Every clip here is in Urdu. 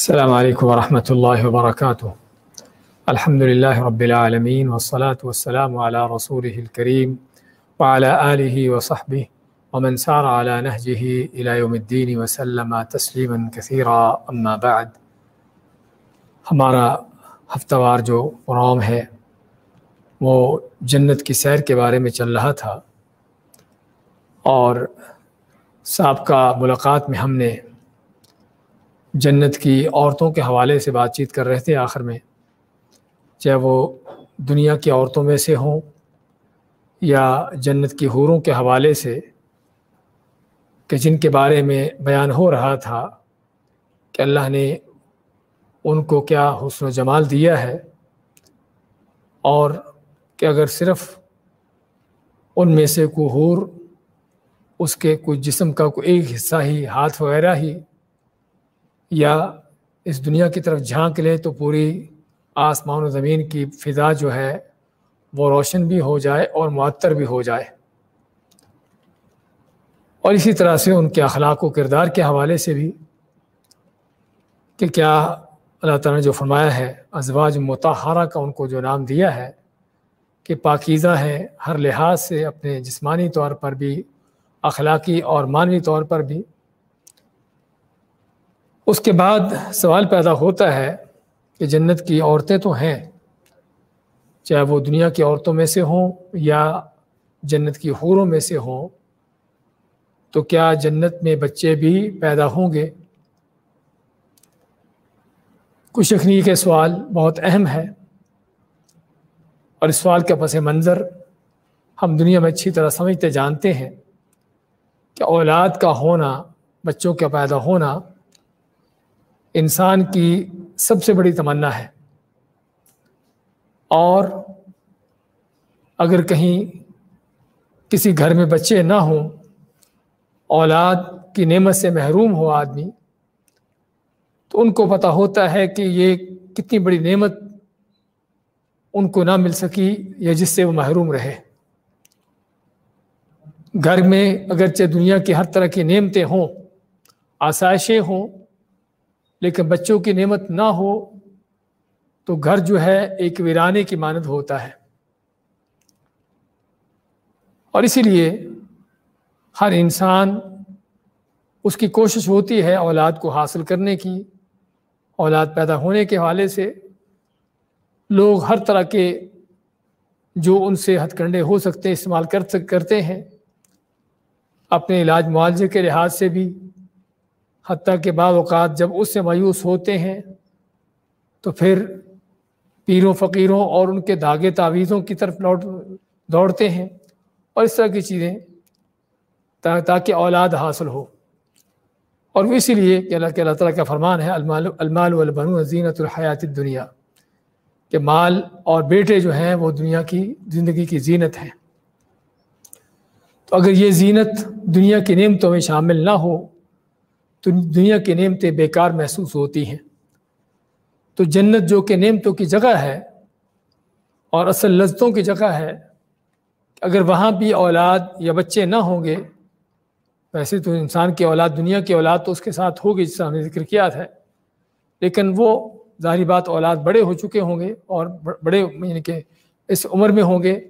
السلام علیکم ورحمۃ اللہ وبرکاتہ۔ الحمد للہ رب العالمین والصلاة والسلام على رسوله الكریم وعلى آلہ وصحبہ ومن سار على نهجه الى يوم الدین وسلم تسلیما كثیرا اما بعد۔ ہمارا ہفتہ وار جو پروگرام ہے، وہ جنت کی سیر کے بارے میں چل رہا تھا اور سابقہ ملاقات میں ہم نے جنت کی عورتوں کے حوالے سے بات چیت کر رہے تھے آخر میں۔ چاہے وہ دنیا کی عورتوں میں سے ہوں یا جنت کی حوروں کے حوالے سے، کہ جن کے بارے میں بیان ہو رہا تھا کہ اللہ نے ان کو کیا حسن و جمال دیا ہے، اور کہ اگر صرف ان میں سے کوئی حور، اس کے کوئی جسم کا کوئی ایک حصہ ہی، ہاتھ وغیرہ ہی یا اس دنیا کی طرف جھانک لے تو پوری آسمان و زمین کی فضا جو ہے وہ روشن بھی ہو جائے اور معطر بھی ہو جائے۔ اور اسی طرح سے ان کے اخلاق و کردار کے حوالے سے بھی کہ کیا اللہ تعالیٰ نے جو فرمایا ہے، ازواج متحرہ کا ان کو جو نام دیا ہے کہ پاکیزہ ہے ہر لحاظ سے اپنے جسمانی طور پر بھی، اخلاقی اور معنوی طور پر بھی۔ اس کے بعد سوال پیدا ہوتا ہے کہ جنت کی عورتیں تو ہیں، چاہے وہ دنیا کی عورتوں میں سے ہوں یا جنت کی حوروں میں سے ہوں، تو کیا جنت میں بچے بھی پیدا ہوں گے؟ کچھ اخنی کے سوال بہت اہم ہے اور اس سوال کے پس منظر ہم دنیا میں اچھی طرح سمجھتے جانتے ہیں کہ اولاد کا ہونا، بچوں کا پیدا ہونا انسان کی سب سے بڑی تمنا ہے۔ اور اگر کہیں کسی گھر میں بچے نہ ہوں، اولاد کی نعمت سے محروم ہو آدمی، تو ان کو پتہ ہوتا ہے کہ یہ کتنی بڑی نعمت ان کو نہ مل سکی یا جس سے وہ محروم رہے۔ گھر میں اگرچہ دنیا کی ہر طرح کی نعمتیں ہوں، آسائشیں ہوں لیکن بچوں کی نعمت نہ ہو تو گھر جو ہے ایک ویرانے کی مانند ہوتا ہے۔ اور اسی لیے ہر انسان اس کی کوشش ہوتی ہے اولاد کو حاصل کرنے کی۔ اولاد پیدا ہونے کے حوالے سے لوگ ہر طرح کے جو ان سے ہتھ کنڈے ہو سکتے ہیں، استعمال کر کرتے ہیں۔ اپنے علاج معالجے کے لحاظ سے بھی حتیٰ کہ بعض اوقات جب اس سے مایوس ہوتے ہیں تو پھر پیروں، فقیروں اور ان کے داغے تعویذوں کی طرف لوٹ دوڑتے ہیں اور اس طرح کی چیزیں تاکہ اولاد حاصل ہو۔ اور وہ اسی لیے کہ اللہ کے اللہ تعالیٰ کا فرمان ہے، المال المال والبنون زینت الحیات دنیا کہ مال اور بیٹے جو ہیں وہ دنیا کی زندگی کی زینت ہیں۔ تو اگر یہ زینت دنیا کی نعمتوں میں شامل نہ ہو تو دنیا کی نعمتیں بیکار محسوس ہوتی ہیں۔ تو جنت جو کہ نعمتوں کی جگہ ہے اور اصل لذتوں کی جگہ ہے، اگر وہاں بھی اولاد یا بچے نہ ہوں گے، ویسے تو انسان کی اولاد، دنیا کی اولاد تو اس کے ساتھ ہوگی جس سے ہم نے ذکر کیا تھا۔ لیکن وہ ظاہری بات اولاد بڑے ہو چکے ہوں گے اور بڑے یعنی کہ اس عمر میں ہوں گے۔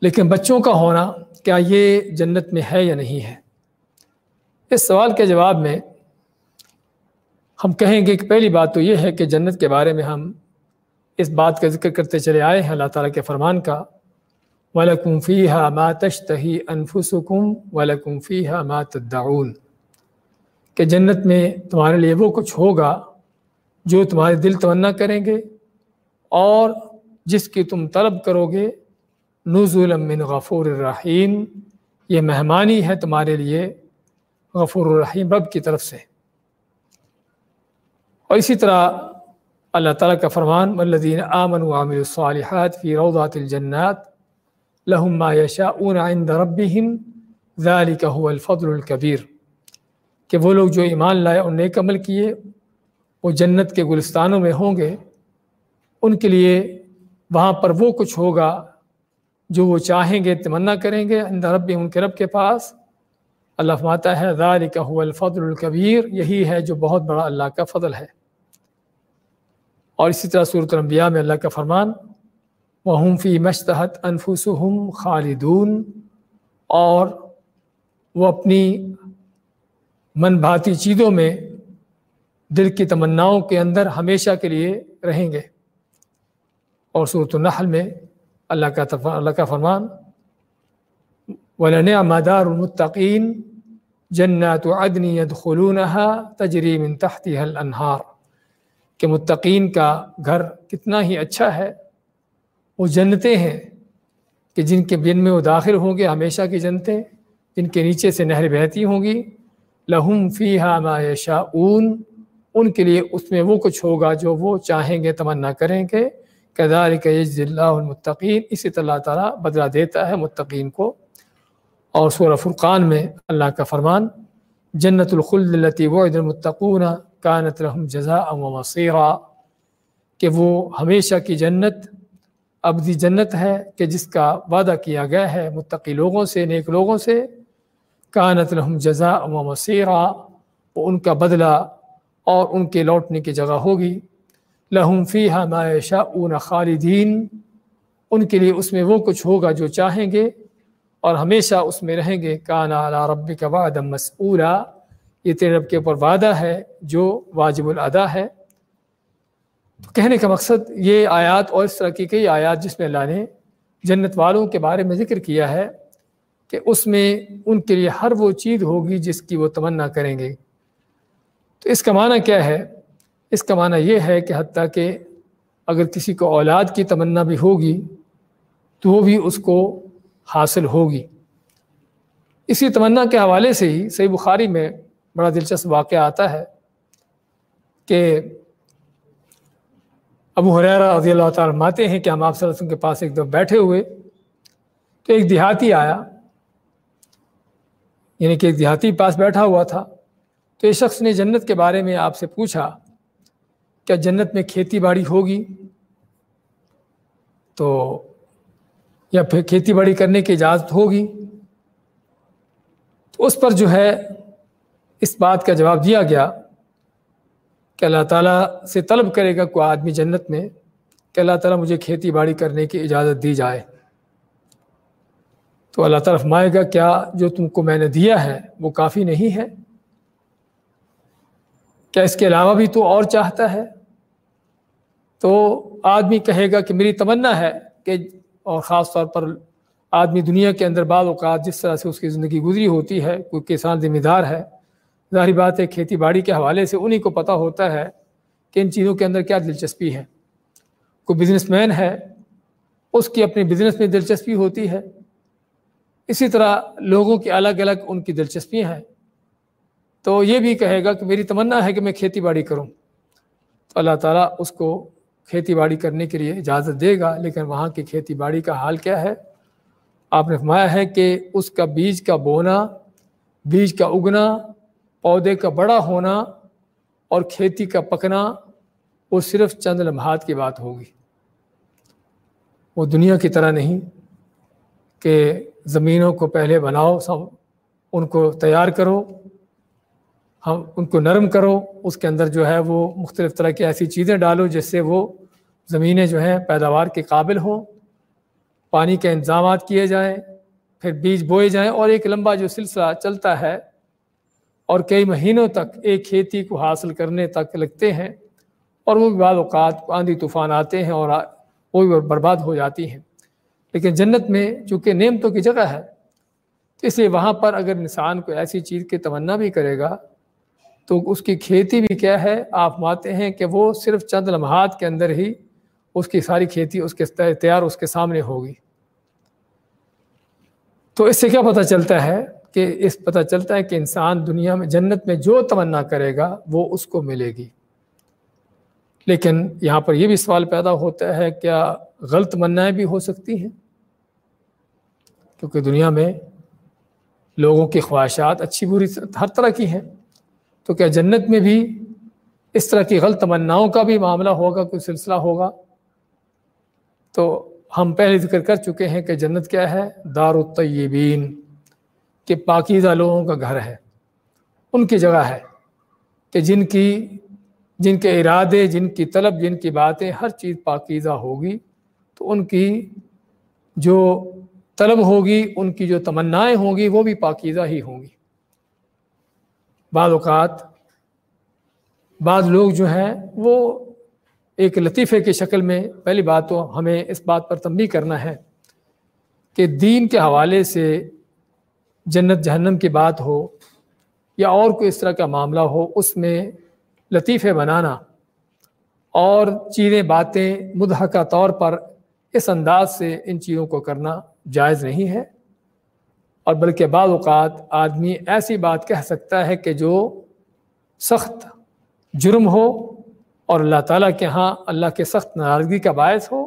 لیکن بچوں کا ہونا، کیا یہ جنت میں ہے یا نہیں ہے؟ اس سوال کے جواب میں ہم کہیں گے کہ پہلی بات تو یہ ہے کہ جنت کے بارے میں ہم اس بات کا ذکر کرتے چلے آئے ہیں، اللہ تعالیٰ کے فرمان کا۔ وَلَكُمْ فِيهَا مَا تَشْتَهِي أَنفُسُكُمْ وَلَكُمْ فِيهَا مَا تَدَّعُونَ۔ کہ جنت میں تمہارے لیے وہ کچھ ہوگا جو تمہارے دل تمنا کریں گے اور جس کی تم طلب کرو گے۔ نزول من غفور الرحیم یہ مہمانی ہے تمہارے لیے۔ غفور الرحیم، رب کی طرف سے۔ اور اسی طرح اللہ تعالیٰ کا فرمان والذین آمن وعملوا الصالحات فی روضات الجنات، لهم ما یشاؤون عند ربهم، ذلك هو الفضل الكبیر کہ وہ لوگ جو ایمان لائے اور نیک عمل کیے، وہ جنت کے گلستانوں میں ہوں گے۔ ان کے لیے وہاں پر وہ کچھ ہوگا جو وہ چاہیں گے، تمنا کریں گے عند رب ان کے رب کے پاس۔ اللہ فماتا ہے، ذالک هو الفضل الکبیر یہی ہے جو بہت بڑا اللہ کا فضل ہے۔ اور اسی طرح صورت الانبیاء میں اللہ کا فرمان وہم فی مشتحت انفسہم خالدون۔ اور وہ اپنی من بھاتی چیزوں میں دل کی تمناؤں کے اندر ہمیشہ کے لیے رہیں گے۔ اور صورت النحل میں اللہ کا اللہ کا فرمان ولن مدار المتقین جنات عدن يدخلونها تجری من تحتها الانہار کہ متقین کا گھر کتنا ہی اچھا ہے، وہ جنتیں ہیں۔ کہ جن کے بن میں وہ داخل ہوں گے، ہمیشہ کی جنتیں۔ جن کے نیچے سے نہر بہتی ہوں گی۔ لہم فی ہا ما اون ان کے لیے اس میں وہ کچھ ہوگا جو وہ چاہیں گے، تمنا کریں گے۔ کدار کیز اللہ المطقین اسی طرح تعالیٰ بدلہ دیتا ہے متقین کو۔ اور سورہ فرقان میں اللہ کا فرمان، جنت الخلتی وعد المتقون کانت رحم جزا و مصیرہ کہ وہ ہمیشہ کی جنت ابدی جنت ہے، کہ جس کا وعدہ کیا گیا ہے متقی لوگوں سے، نیک لوگوں سے، کانت لہم جزا و مسیرہ وہ ان کا بدلہ اور ان کے لوٹنے کی جگہ ہوگی۔ لہم فی معاشہ اون خالدین، ان کے لیے اس میں وہ کچھ ہوگا جو چاہیں گے۔ اور ہمیشہ اس میں رہیں گے، کانا علی رب کا وعدہ مسعورہ یہ تیرے رب کے اوپر وعدہ ہے، جو واجب الادا ہے۔ تو کہنے کا مقصد یہ آیات اور اس طرح کی کئی آیات جس میں اللہ نے جنت والوں کے بارے میں ذکر کیا ہے کہ اس میں ان کے لیے ہر وہ چیز ہوگی جس کی وہ تمنا کریں گے۔ تو اس کا معنی کیا ہے؟ اس کا معنی یہ ہے کہ حتیٰ کہ اگر کسی کو اولاد کی تمنا بھی ہوگی تو وہ بھی اس کو حاصل ہوگی۔ اسی تمنا کے حوالے سے ہی صحیح بخاری میں بڑا دلچسپ واقعہ آتا ہے کہ ابو حریرہ رضی اللہ تعالیٰ ماتے ہیں کہ ہم آپ صلی اللہ علیہ وسلم کے پاس ایک دم بیٹھے ہوئے تو ایک دیہاتی آیا یعنی کہ ایک دیہاتی پاس بیٹھا ہوا تھا۔ تو اس شخص نے جنت کے بارے میں آپ سے پوچھا، کیا جنت میں کھیتی باڑی ہوگی؟ تو یا پھر کھیتی باڑی کرنے کی اجازت ہوگی؟ تو اس پر جو ہے اس بات کا جواب دیا گیا کہ اللہ تعالیٰ سے طلب کرے گا کوئی آدمی جنت میں کہ اللہ تعالیٰ مجھے کھیتی باڑی کرنے کی اجازت دی جائے۔ تو اللہ تعالیٰ فرمائے گا، کیا جو تم کو میں نے دیا ہے وہ کافی نہیں ہے؟ کیا اس کے علاوہ بھی تو اور چاہتا ہے؟ تو آدمی کہے گا کہ میری تمنا ہے کہ اور خاص طور پر آدمی دنیا کے اندر بعض اوقات جس طرح سے اس کی زندگی گزری ہوتی ہے، کوئی کسان ذمہ دار ہے، ظاہری بات ہے کھیتی باڑی کے حوالے سے انہیں کو پتہ ہوتا ہے کہ ان چیزوں کے اندر کیا دلچسپی ہے۔ کوئی بزنس مین ہے، اس کی اپنی بزنس میں دلچسپی ہوتی ہے۔ اسی طرح لوگوں کی الگ الگ ان کی دلچسپیاں ہیں۔ تو یہ بھی کہے گا کہ میری تمنا ہے کہ میں کھیتی باڑی کروں۔ تو اللہ تعالیٰ اس کو کھیتی باڑی کرنے کے لیے اجازت دے گا، لیکن وہاں کی کھیتی باڑی کا حال کیا ہے؟ آپ نے فرمایا ہے کہ اس کا بیج کا بونا، بیج کا اگنا، پودے کا بڑا ہونا اور کھیتی کا پکنا، وہ صرف چند لمحات کی بات ہوگی۔ وہ دنیا کی طرح نہیں کہ زمینوں کو پہلے بناؤ، سب ان کو تیار کرو ہم ان کو نرم کرو، اس کے اندر جو ہے وہ مختلف طرح کی ایسی چیزیں ڈالو جس سے وہ زمینیں جو ہیں پیداوار کے قابل ہوں۔ پانی کے انتظامات کیے جائیں، پھر بیج بوئے جائیں اور ایک لمبا جو سلسلہ چلتا ہے اور کئی مہینوں تک ایک کھیتی کو حاصل کرنے تک لگتے ہیں اور وہ بھی بعض اوقات آندھی طوفان آتے ہیں اور وہ بھی برباد ہو جاتی ہیں۔ لیکن جنت میں چونکہ نعمتوں کی جگہ ہے، تو اس لیے وہاں پر اگر انسان کو ایسی چیز کی تمنا بھی کرے گا تو اس کی کھیتی بھی کیا ہے؟ آپ ماتے ہیں کہ وہ صرف چند لمحات کے اندر ہی اس کی ساری کھیتی اس کے تیار اس کے سامنے ہوگی۔ تو اس سے کیا پتہ چلتا ہے کہ اس پتہ چلتا ہے کہ انسان دنیا میں جنت میں جو تمنا کرے گا وہ اس کو ملے گی۔ لیکن یہاں پر یہ بھی سوال پیدا ہوتا ہے کیا غلط منائیں بھی ہو سکتی ہیں؟ کیونکہ دنیا میں لوگوں کی خواہشات اچھی بری ہر طرح کی ہیں۔ تو کیا جنت میں بھی اس طرح کی غلط تمناؤں کا بھی معاملہ ہوگا، کوئی سلسلہ ہوگا؟ تو ہم پہلے ذکر کر چکے ہیں کہ جنت کیا ہے؟ دار الطیبین کہ پاکیزہ لوگوں کا گھر ہے، ان کی جگہ ہے کہ جن کی، جن کے ارادے، جن کی طلب، جن کی باتیں، ہر چیز پاکیزہ ہوگی، تو ان کی جو طلب ہوگی، ان کی جو تمنائیں ہوں گی، وہ بھی پاکیزہ ہی ہوں گی۔ بعض اوقات بعض لوگ جو ہیں وہ ایک لطیفے کی شکل میں پہلی بات تو ہمیں اس بات پر تنبیہ کرنا ہے کہ دین کے حوالے سے جنت جہنم کی بات ہو یا اور کوئی اس طرح کا معاملہ ہو، اس میں لطیفے بنانا اور چیزیں، باتیں مدحقہ طور پر اس انداز سے ان چیزوں کو کرنا جائز نہیں ہے۔ اور بلکہ بعض اوقات آدمی ایسی بات کہہ سکتا ہے کہ جو سخت جرم ہو اور اللہ تعالیٰ کے ہاں اللہ کے سخت ناراضگی کا باعث ہو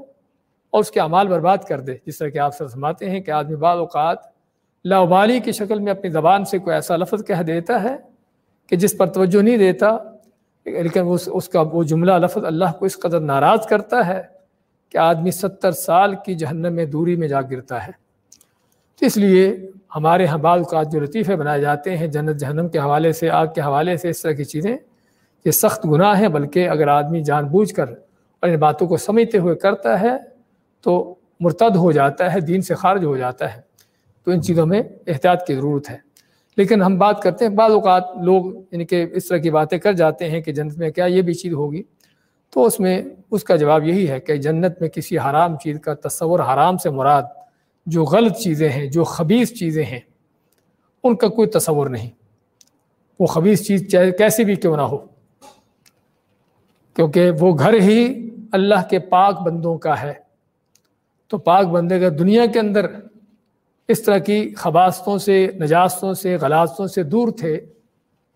اور اس کے اعمال برباد کر دے، جس طرح کہ آپ سر سماتے ہیں کہ آدمی بعض اوقات لاوبالی کی شکل میں اپنی زبان سے کوئی ایسا لفظ کہہ دیتا ہے کہ جس پر توجہ نہیں دیتا، لیکن اس اس کا وہ جملہ لفظ اللہ کو اس قدر ناراض کرتا ہے کہ آدمی ستر سال کی جہنم میں دوری میں جا گرتا ہے۔ اس لیے ہمارے یہاں بعض اوقات جو لطیفے بنائے جاتے ہیں جنت جہنم کے حوالے سے، آگ کے حوالے سے اس طرح کی چیزیں یہ سخت گناہ ہیں، بلکہ اگر آدمی جان بوجھ کر اور ان باتوں کو سمجھتے ہوئے کرتا ہے تو مرتد ہو جاتا ہے، دین سے خارج ہو جاتا ہے۔ تو ان چیزوں میں احتیاط کی ضرورت ہے۔ لیکن ہم بات کرتے ہیں، بعض اوقات لوگ یعنی کہ اس طرح کی باتیں کر جاتے ہیں کہ جنت میں کیا یہ بھی چیز ہوگی۔ تو اس میں اس کا جواب یہی ہے کہ جنت میں کسی حرام چیز کا تصور حرام سے مراد جو غلط چیزیں ہیں، جو خبیص چیزیں ہیں، ان کا کوئی تصور نہیں۔ وہ خبیص چیز چاہے کیسی بھی کیوں نہ ہو۔ کیونکہ وہ گھر ہی اللہ کے پاک بندوں کا ہے۔ تو پاک بندے کا دنیا کے اندر اس طرح کی خباستوں سے، نجاستوں سے، غلاستوں سے دور تھے،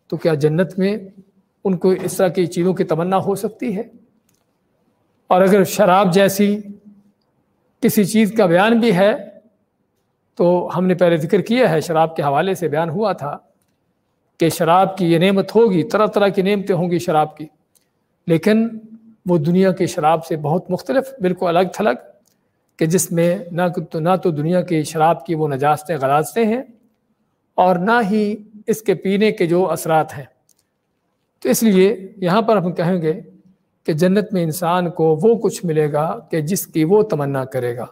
تو کیا جنت میں ان کو اس طرح کی چیزوں کی تمنا ہو سکتی ہے؟ اور اگر شراب جیسی کسی چیز کا بیان بھی ہے تو ہم نے پہلے ذکر کیا ہے، شراب کے حوالے سے بیان ہوا تھا کہ شراب کی یہ نعمت ہوگی، طرح طرح کی نعمتیں ہوں گی شراب کی۔ لیکن وہ دنیا کی شراب سے بہت مختلف، بالکل الگ تھلگ کہ جس میں نہ تو نہ تو دنیا کی شراب کی وہ نجاستیں غلاستیں ہیں اور نہ ہی اس کے پینے کے جو اثرات ہیں۔ تو اس لیے یہاں پر ہم کہیں گے کہ جنت میں انسان کو وہ کچھ ملے گا کہ جس کی وہ تمنا کرے گا۔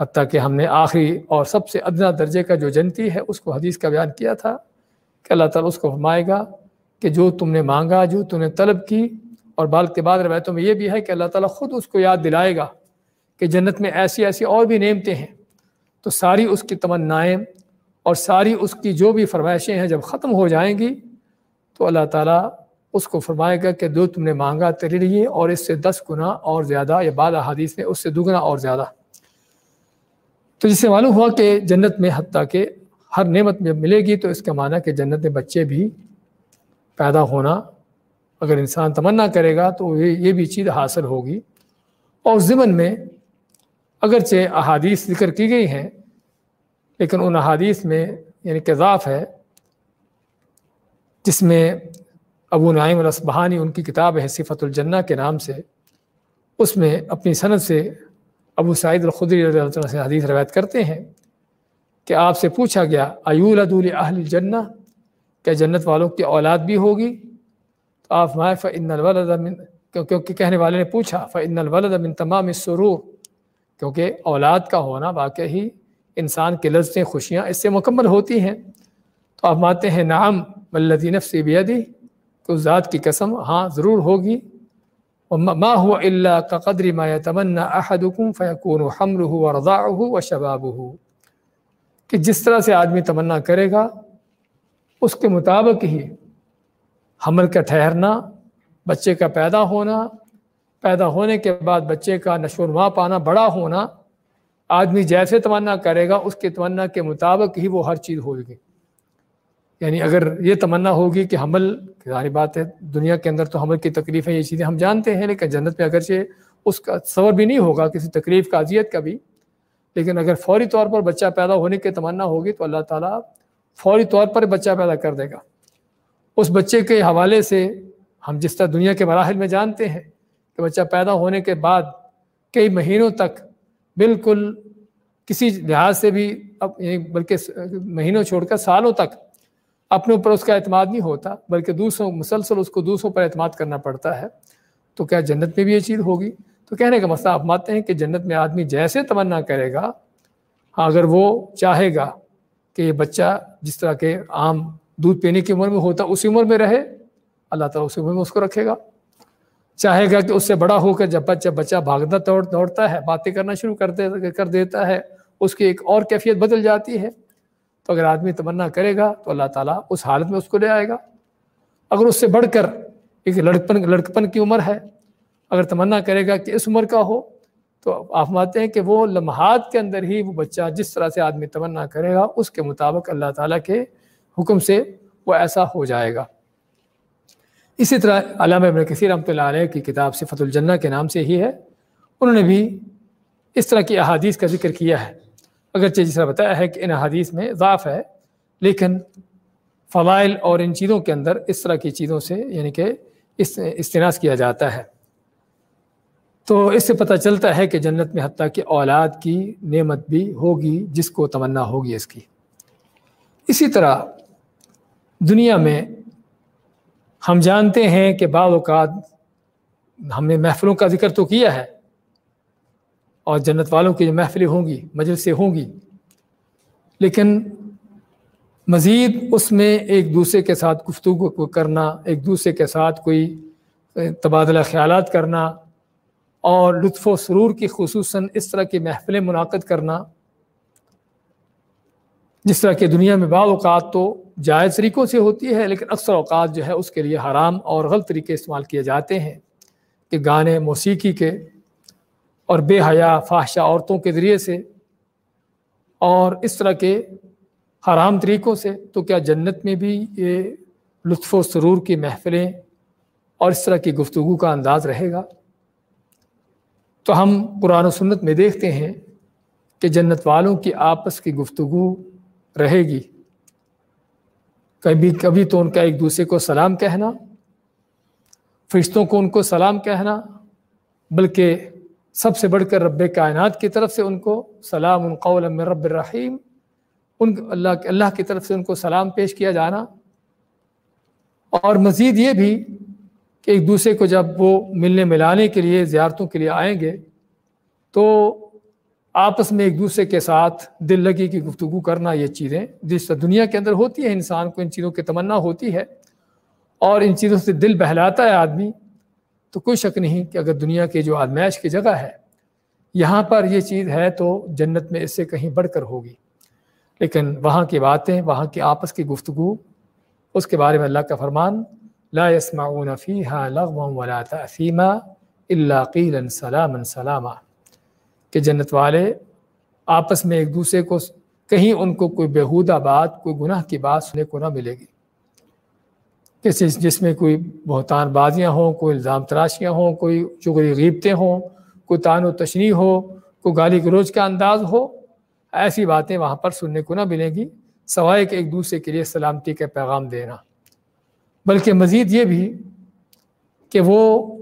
حتیٰ کہ ہم نے آخری اور سب سے ادنا درجے کا جو جنتی ہے، اس کو حدیث کا بیان کیا تھا کہ اللہ تعالیٰ اس کو فرمائے گا کہ جو تم نے مانگا، جو تم نے طلب کی اور بال کے بعد روایتوں میں یہ بھی ہے کہ اللہ تعالیٰ خود اس کو یاد دلائے گا کہ جنت میں ایسی ایسی اور بھی نعمتیں ہیں۔ تو ساری اس کی تمنائیں اور ساری اس کی جو بھی فرمائشیں ہیں جب ختم ہو جائیں گی، تو اللہ تعالیٰ اس کو فرمائے گا کہ جو تم نے مانگا تیرے لیے اور اس سے دس گنا اور زیادہ یا بعض احادیث میں اس سے دگنا اور زیادہ۔ تو جس سے معلوم ہوا کہ جنت میں حتیٰ کہ ہر نعمت میں ملے گی تو اس کا معنی کہ جنت میں بچے بھی پیدا ہونا اگر انسان تمنا کرے گا تو یہ بھی چیز حاصل ہوگی۔ اور ضمن میں اگرچہ احادیث ذکر کی گئی ہیں، لیکن ان احادیث میں یعنی کذاف ہے، جس میں ابو نعیم الاسبہانی ان کی کتاب ہے صفت الجنہ کے نام سے، اس میں اپنی صنعت سے ابو سعید الخدری رضی اللہ سے حدیث روایت کرتے ہیں کہ آپ سے پوچھا گیا ایول ادول اہل الجنہ؟ کیا جنت والوں کی اولاد بھی ہوگی؟ تو آپ مائے فن الولد من، کیونکہ کہنے والے نے پوچھا فن الولد من تمام سرور کیونکہ اولاد کا ہونا واقع ہی انسان کے لذتیں، خوشیاں اس سے مکمل ہوتی ہیں۔ تو آپ مانتے ہیں، نعم ولدی نفسی بیدی کہ اس ذات کی قسم ہاں ضرور ہوگی۔ ما ہوا اللہ کا قدر ما تمنا احدکم فیکون حملہ ورضاعہ و کہ جس طرح سے آدمی تمنا کرے گا، اس کے مطابق ہی حمل کا ٹھہرنا، بچے کا پیدا ہونا، پیدا ہونے کے بعد بچے کا نشو و نما پانا، بڑا ہونا، آدمی جیسے تمنا کرے گا، اس کے تمنا کے مطابق ہی وہ ہر چیز ہوگی۔ یعنی اگر یہ تمنا ہوگی کہ حمل ساری بات ہے، دنیا کے اندر تو حمل کی تکلیف ہے یہ چیزیں ہم جانتے ہیں، لیکن جنت میں اگرچہ اس کا تصور بھی نہیں ہوگا کسی تکلیف کا، اذیت کا بھی۔ لیکن اگر فوری طور پر بچہ پیدا ہونے کی تمنا ہوگی تو اللہ تعالیٰ فوری طور پر بچہ پیدا کر دے گا۔ اس بچے کے حوالے سے ہم جس طرح دنیا کے مراحل میں جانتے ہیں کہ بچہ پیدا ہونے کے بعد کئی مہینوں تک بالکل کسی لحاظ سے بھی یعنی بلکہ مہینوں چھوڑ کر سالوں تک اپنے اوپر اس کا اعتماد نہیں ہوتا، بلکہ دوسروں مسلسل اس کو دوسروں پر اعتماد کرنا پڑتا ہے۔ تو کیا جنت میں بھی یہ چیز ہوگی؟ تو کہنے کا مسئلہ آپ مانتے ہیں کہ جنت میں آدمی جیسے تمنا کرے گا ہاں اگر وہ چاہے گا کہ یہ بچہ جس طرح کے عام دودھ پینے کی عمر میں ہوتا، اسی عمر میں رہے، اللہ تعالیٰ اسی عمر میں اس کو رکھے گا۔ چاہے گا کہ اس سے بڑا ہو کر جب بچہ بچہ بھاگنا دوڑ، دوڑتا ہے، باتیں کرنا شروع کر دے، کر دیتا ہے، اس کی ایک اور کیفیت بدل جاتی ہے۔ تو اگر آدمی تمنا کرے گا تو اللہ تعالیٰ اس حالت میں اس کو لے آئے گا۔ اگر اس سے بڑھ کر ایک لڑکپن لڑکپن کی عمر ہے، اگر تمنا کرے گا کہ اس عمر کا ہو، تو آپ مانتے ہیں کہ وہ لمحات کے اندر ہی وہ بچہ جس طرح سے آدمی تمنا کرے گا، اس کے مطابق اللہ تعالیٰ کے حکم سے وہ ایسا ہو جائے گا۔ اسی طرح علامہ ابن کثیر رحمۃ اللہ علیہ کی کتاب صفت الجنہ کے نام سے ہی ہے۔ انہوں نے بھی اس طرح کی احادیث کا ذکر کیا ہے۔ اگرچہ جس طرح بتایا ہے کہ ان احادیث میں ضعف ہے، لیکن فوائل اور ان چیزوں کے اندر اس طرح کی چیزوں سے یعنی کہ اس استناس کیا جاتا ہے۔ تو اس سے پتہ چلتا ہے کہ جنت میں حتیٰ کہ اولاد کی نعمت بھی ہوگی، جس کو تمنا ہوگی اس کی۔ اسی طرح دنیا میں ہم جانتے ہیں کہ بعض اوقات ہم نے محفلوں کا ذکر تو کیا ہے اور جنت والوں کی جو محفلیں ہوں گی، مجلسیں ہوں گی۔ لیکن مزید اس میں ایک دوسرے کے ساتھ گفتگو کو کرنا، ایک دوسرے کے ساتھ کوئی تبادلہ خیالات کرنا اور لطف و سرور کی خصوصاً اس طرح کی محفلیں منعقد کرنا، جس طرح کہ دنیا میں بعض اوقات تو جائز طریقوں سے ہوتی ہے، لیکن اکثر اوقات جو ہے اس کے لیے حرام اور غلط طریقے استعمال کیے جاتے ہیں۔ کہ گانے، موسیقی کے اور بے حیا فاحشہ عورتوں کے ذریعے سے اور اس طرح کے حرام طریقوں سے، تو کیا جنت میں بھی یہ لطف و سرور کی محفلیں اور اس طرح کی گفتگو کا انداز رہے گا؟ تو ہم قرآن و سنت میں دیکھتے ہیں کہ جنت والوں کی آپس کی گفتگو رہے گی۔ کبھی کبھی تو ان کا ایک دوسرے کو سلام کہنا، فرشتوں کو ان کو سلام کہنا، بلکہ سب سے بڑھ کر رب کائنات کی طرف سے ان کو سلام قول من رب الرحیم، ان اللہ اللہ کی طرف سے ان کو سلام پیش کیا جانا۔ اور مزید یہ بھی کہ ایک دوسرے کو جب وہ ملنے ملانے کے لیے، زیارتوں کے لیے آئیں گے، تو آپس میں ایک دوسرے کے ساتھ دل لگی کی گفتگو کرنا یہ چیزیں جس طرح دنیا کے اندر ہوتی ہے، انسان کو ان چیزوں کی تمنا ہوتی ہے اور ان چیزوں سے دل بہلاتا ہے آدمی۔ تو کوئی شک نہیں کہ اگر دنیا کی جو آدمائش کی جگہ ہے، یہاں پر یہ چیز ہے تو جنت میں اس سے کہیں بڑھ کر ہوگی۔ لیکن وہاں کی باتیں، وہاں کی آپس کی گفتگو، اس کے بارے میں اللہ کا فرمان، لا يسمعون فيها لغوا ولا تأثيما الا قيلا سلاما سلاما۔ کہ جنت والے آپس میں ایک دوسرے کو کہیں ان کو کوئی بےحودہ بات، کوئی گناہ کی بات سننے کو نہ ملے گی۔ کسی جس میں کوئی بہتان بازیاں ہوں، کوئی الزام تراشیاں ہوں، کوئی چغری غیبتیں ہوں، کوئی تان و تشنی ہو، کوئی گالی گروج کا انداز ہو، ایسی باتیں وہاں پر سننے کو نہ ملیں گی، سوائے کہ ایک دوسرے کے لیے سلامتی کا پیغام دینا۔ بلکہ مزید یہ بھی کہ وہ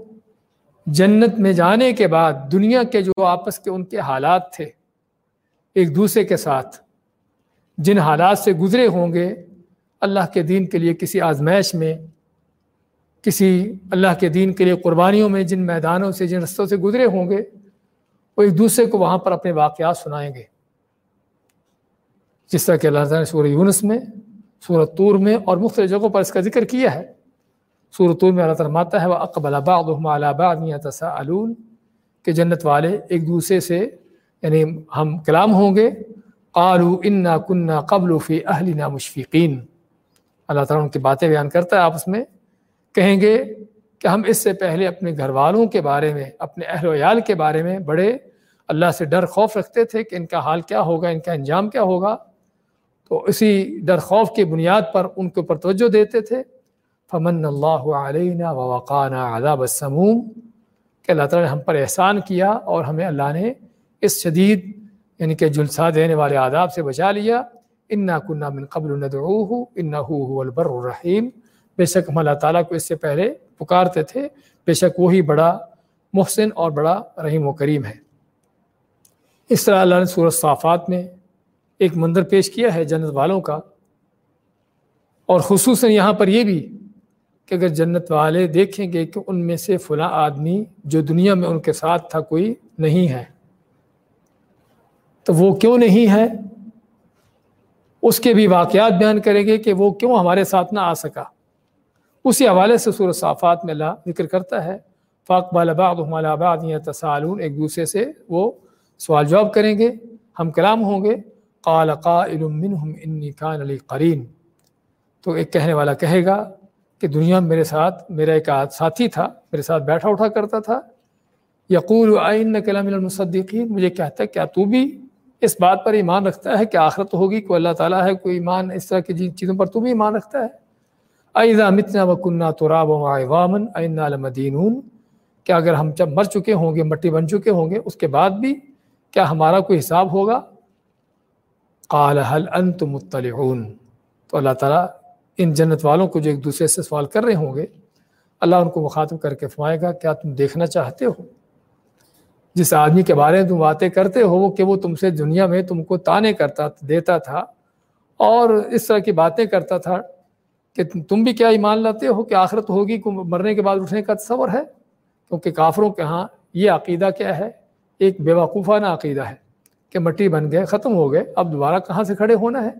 جنت میں جانے کے بعد دنیا کے جو آپس کے ان کے حالات تھے، ایک دوسرے کے ساتھ جن حالات سے گزرے ہوں گے اللہ کے دین کے لیے کسی آزمائش میں، کسی اللہ کے دین کے لیے قربانیوں میں، جن میدانوں سے، جن رستوں سے گزرے ہوں گے، وہ ایک دوسرے کو وہاں پر اپنے واقعات سنائیں گے۔ جس طرح کہ اللہ تعالیٰ نے سورہ یونس میں سورت طور میں اور مختلف جگہوں پر اس کا ذکر کیا ہے۔ سورت طور میں اللہ تعالیٰ ماتا ہے وہ اقبال آباد علون کہ جنت والے ایک دوسرے سے یعنی ہم کلام ہوں گے۔ قالو انا کنہ قبل فی اہلنا مشفقین اللہ تعالیٰ ان کی باتیں بیان کرتا ہے آپس میں کہیں گے کہ ہم اس سے پہلے اپنے گھر والوں کے بارے میں، اپنے اہل و عیال کے بارے میں بڑے اللہ سے ڈر خوف رکھتے تھے کہ ان کا حال کیا ہوگا، ان کا انجام کیا ہوگا۔ تو اسی ڈر خوف کی بنیاد پر ان کے اوپر توجہ دیتے تھے۔ فمن اللہ علیہ و وقانہ عذاب السموم۔ کہ اللہ تعالیٰ نے ہم پر احسان کیا اور ہمیں اللہ نے اس شدید یعنی کہ جلسہ دینے والے آداب سے بچا لیا۔ انا کنہ من قبل ندعوه انہ هو البر الرحیم بے شک ہم اللہ تعالیٰ کو اس سے پہلے پکارتے تھے۔ بے شک وہی بڑا محسن اور بڑا رحیم و کریم ہے۔ اس طرح اللہ نے سورج صافات میں ایک منظر پیش کیا ہے جنت والوں کا۔ اور خصوصاً یہاں پر یہ بھی کہ اگر جنت والے دیکھیں گے کہ ان میں سے فلاں آدمی جو دنیا میں ان کے ساتھ تھا کوئی نہیں ہے۔ تو وہ کیوں نہیں ہے؟ اس کے بھی واقعات بیان کریں گے کہ وہ کیوں ہمارے ساتھ نہ آ سکا۔ اسی حوالے سے سورہ صافات میں اللہ ذکر کرتا ہے، فاق بالباغ آباد یا تسالون ایک دوسرے سے وہ سوال جواب کریں گے، ہم کلام ہوں گے۔ قال قائل منهم انی کان علی قرین۔ تو ایک کہنے والا کہے گا کہ دنیا میں میرے ساتھ، میرا ایک ساتھی تھا، میرے ساتھ بیٹھا اٹھا کرتا تھا۔ یقول آئین کلام المصدقین؟ مجھے کہتا ہے، کیا تو بھی اس بات پر ایمان رکھتا ہے کہ آخرت ہوگی کوئی اللہ تعالیٰ ہے، کوئی ایمان اس طرح کی چیزوں پر تو بھی ایمان رکھتا ہے۔ ایزا متنا و کنہ تو راب وامن عین المدینون کیا اگر ہم جب مر چکے ہوں گے، مٹی بن چکے ہوں گے، اس کے بعد بھی کیا ہمارا کوئی حساب ہوگا؟ قال حل انت مطلعون تو اللہ تعالیٰ ان جنت والوں کو جو ایک دوسرے سے سوال کر رہے ہوں گے، اللہ ان کو مخاطب کر کے فرمائے گا، کیا تم دیکھنا چاہتے ہو؟ جس آدمی کے بارے میں تم باتیں کرتے ہو وہ کہ وہ تم سے دنیا میں تم کو تانے کرتا دیتا تھا اور اس طرح کی باتیں کرتا تھا کہ تم بھی کیا ایمان لاتے ہو کہ آخرت ہوگی مرنے کے بعد اٹھنے کا تصور ہے؟ کیونکہ کافروں کے ہاں یہ عقیدہ کیا ہے؟ ایک بے وقوفانہ عقیدہ ہے کہ مٹی بن گئے، ختم ہو گئے، اب دوبارہ کہاں سے کھڑے ہونا ہے؟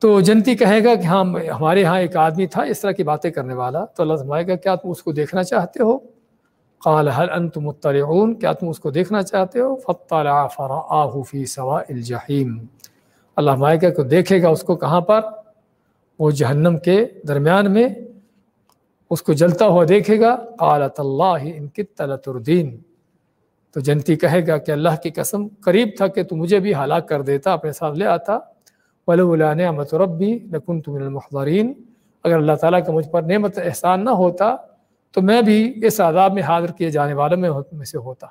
تو جنتی کہے گا کہ ہاں ہمارے ہاں ایک آدمی تھا، اس طرح کی باتیں کرنے والا، تو اللہ سمائے گا، کیا تم اس کو دیکھنا چاہتے ہو؟ قال، هل انتم مطلعون؟ کیا تم اس کو دیکھنا چاہتے ہو؟ فطلع فرآه في سواء الجحیم۔ اللہ مائکہ کو دیکھے گا اس کو کہاں پر؟ وہ جہنم کے درمیان میں۔ اس کو جلتا ہوا دیکھے گا۔ قالت اللہ ان کت لتردین۔ تو جنتی کہے گا کہ اللہ کی قسم، قریب تھا کہ تو مجھے بھی ہلاک کر دیتا، اپنے ساتھ لے آتا۔ ولولا نعمت ربی لکنت من المحضرین۔ اگر اللہ تعالیٰ کا مجھ پر نعمت احسان نہ ہوتا تو میں بھی اس عذاب میں حاضر کیے جانے والوں میں سے ہوتا۔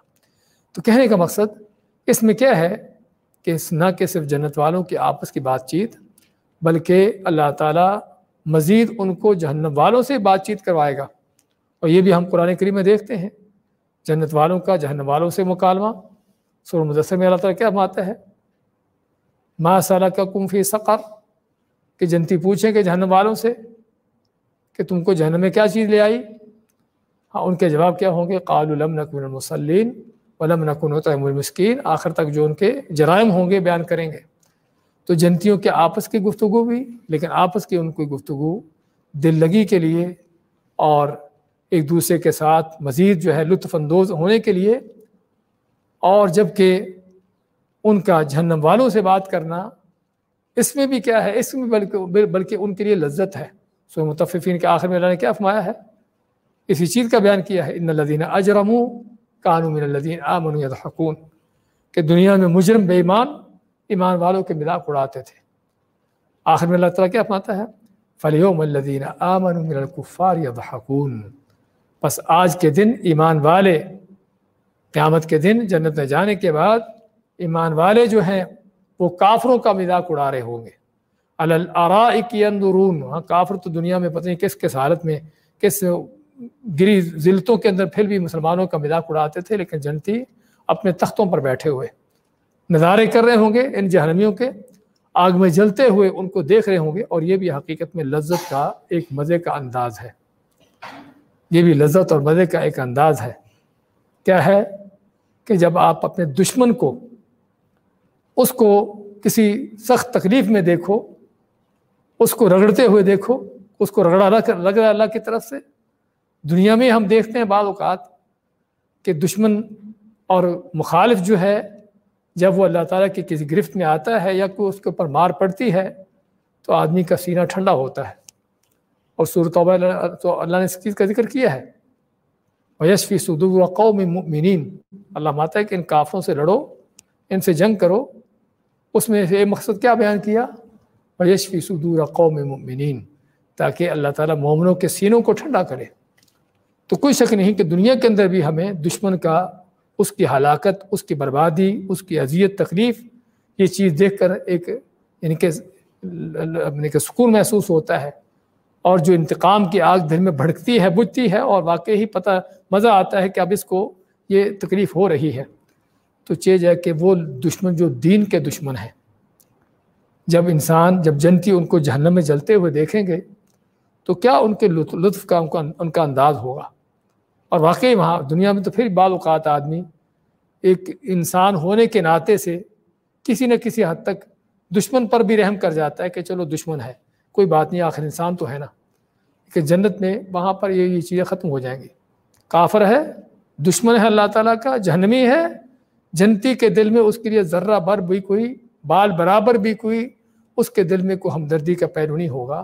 تو کہنے کا مقصد اس میں کیا ہے کہ نہ کہ صرف جنت والوں کی آپس کی بات چیت بلکہ اللہ تعالیٰ مزید ان کو جہنم والوں سے بات چیت کروائے گا۔ اور یہ بھی ہم قرآن کریم میں دیکھتے ہیں۔ جنت والوں کا جہنم والوں سے مکالمہ۔ سر مدثر میں اللہ تعالیٰ کیا ماتا ہے؟ ما صلاح کا کمفی سقر۔ کہ جنتی پوچھیں کہ جہنم والوں سے کہ تم کو جہنم میں کیا چیز لے آئی؟ ہاں ان کے جواب کیا ہوں گے؟ قال الم نقن المسلین ولم نقن المسکین۔ آخر تک جو ان کے جرائم ہوں گے بیان کریں گے۔ تو جنتیوں کے آپس کی گفتگو بھی، لیکن آپس کی ان کی گفتگو دل لگی کے لیے اور ایک دوسرے کے ساتھ مزید جو ہے لطف اندوز ہونے کے لیے۔ اور جبکہ ان کا جہنم والوں سے بات کرنا، اس میں بھی کیا ہے؟ اس میں بلکہ بلکہ ان کے لیے لذت ہے۔ سو متفقین کے آخر میں اللہ نے کیا فرمایا ہے؟ اسی چیز کا بیان کیا ہے؟ ان الدین اجرم کانو من الدین آمن یضحکون کہ دنیا میں مجرم، بے ایمان ایمان والوں کے مذاق اڑاتے تھے۔ آخر میں اللہ تعالیٰ کیا فرماتا ہے؟ فلیوم الدین آمن من الکفار یضحکون بس آج کے دن ایمان والے، قیامت کے دن جنت میں جانے کے بعد ایمان والے جو ہیں، وہ کافروں کا مذاق اڑا رہے ہوں گے۔ الراء اندرون ہاں کافر تو دنیا میں پتہ نہیں کس کس حالت میں، کس گری ذلتوں کے اندر پھر بھی مسلمانوں کا مذاق اڑاتے تھے، لیکن جنتی اپنے تختوں پر بیٹھے ہوئے۔ نظارے کر رہے ہوں گے ان جہنمیوں کے، آگ میں جلتے ہوئے ان کو دیکھ رہے ہوں گے، اور یہ بھی حقیقت میں لذت کا ایک مزے کا انداز ہے۔ یہ بھی لذت اور مزے کا ایک انداز ہے۔ کیا ہے کہ جب آپ اپنے دشمن کو، اس کو کسی سخت تکلیف میں دیکھو، اس کو رگڑتے ہوئے دیکھو، اس کو رگڑا رگ رہا اللہ کی طرف سے دنیا میں ہم دیکھتے ہیں بعض اوقات کہ دشمن اور مخالف جو ہے، جب وہ اللہ تعالیٰ کی کسی گرفت میں آتا ہے یا کوئی اس کے اوپر مار پڑتی ہے، تو آدمی کا سینہ ٹھنڈا ہوتا ہے۔ اور صورت تو اللہ نے اس چیز کا ذکر کیا ہے۔ ویشفی صدور قوم مؤمنین اللہ ماتا ہے کہ ان کافروں سے لڑو، ان سے جنگ کرو۔ اس میں سے مقصد کیا بیان کیا؟ ویشفی صدور قوم مؤمنین تاکہ اللہ تعالیٰ مومنوں کے سینوں کو ٹھنڈا کرے۔ تو کوئی شک نہیں کہ دنیا کے اندر بھی ہمیں دشمن کا، اس کی ہلاکت، اس کی بربادی، اس کی اذیت، تکلیف، یہ چیز دیکھ کر ایک یعنی کہ یعنی کہ سکون محسوس ہوتا ہے۔ اور جو انتقام کی آگ دل میں بھڑکتی ہے، بجھتی ہے اور واقعی ہی پتہ، مزہ آتا ہے کہ اب اس کو یہ تکلیف ہو رہی ہے۔ تو چیز ہے کہ وہ دشمن جو دین کے دشمن ہیں۔ جب انسان، جب جنتی ان کو جہنم میں جلتے ہوئے دیکھیں گے، تو کیا ان کے لطف کا ان کا ان کا انداز ہوگا؟ اور واقعی وہاں دنیا میں تو پھر بعض اوقات آدمی ایک انسان ہونے کے ناطے سے کسی نہ کسی حد تک دشمن پر بھی رحم کر جاتا ہے کہ چلو دشمن ہے، کوئی بات نہیں، آخر انسان تو ہے نا۔ کہ جنت میں وہاں پر یہ یہ چیزیں ختم ہو جائیں گی۔ کافر ہے، دشمن ہے اللہ تعالیٰ کا، جہنمی ہے۔ جنتی کے دل میں اس کے لیے ذرہ بھر بھی کوئی، بال برابر بھی کوئی، اس کے دل میں کوئی ہمدردی کا پہلو نہیں ہوگا۔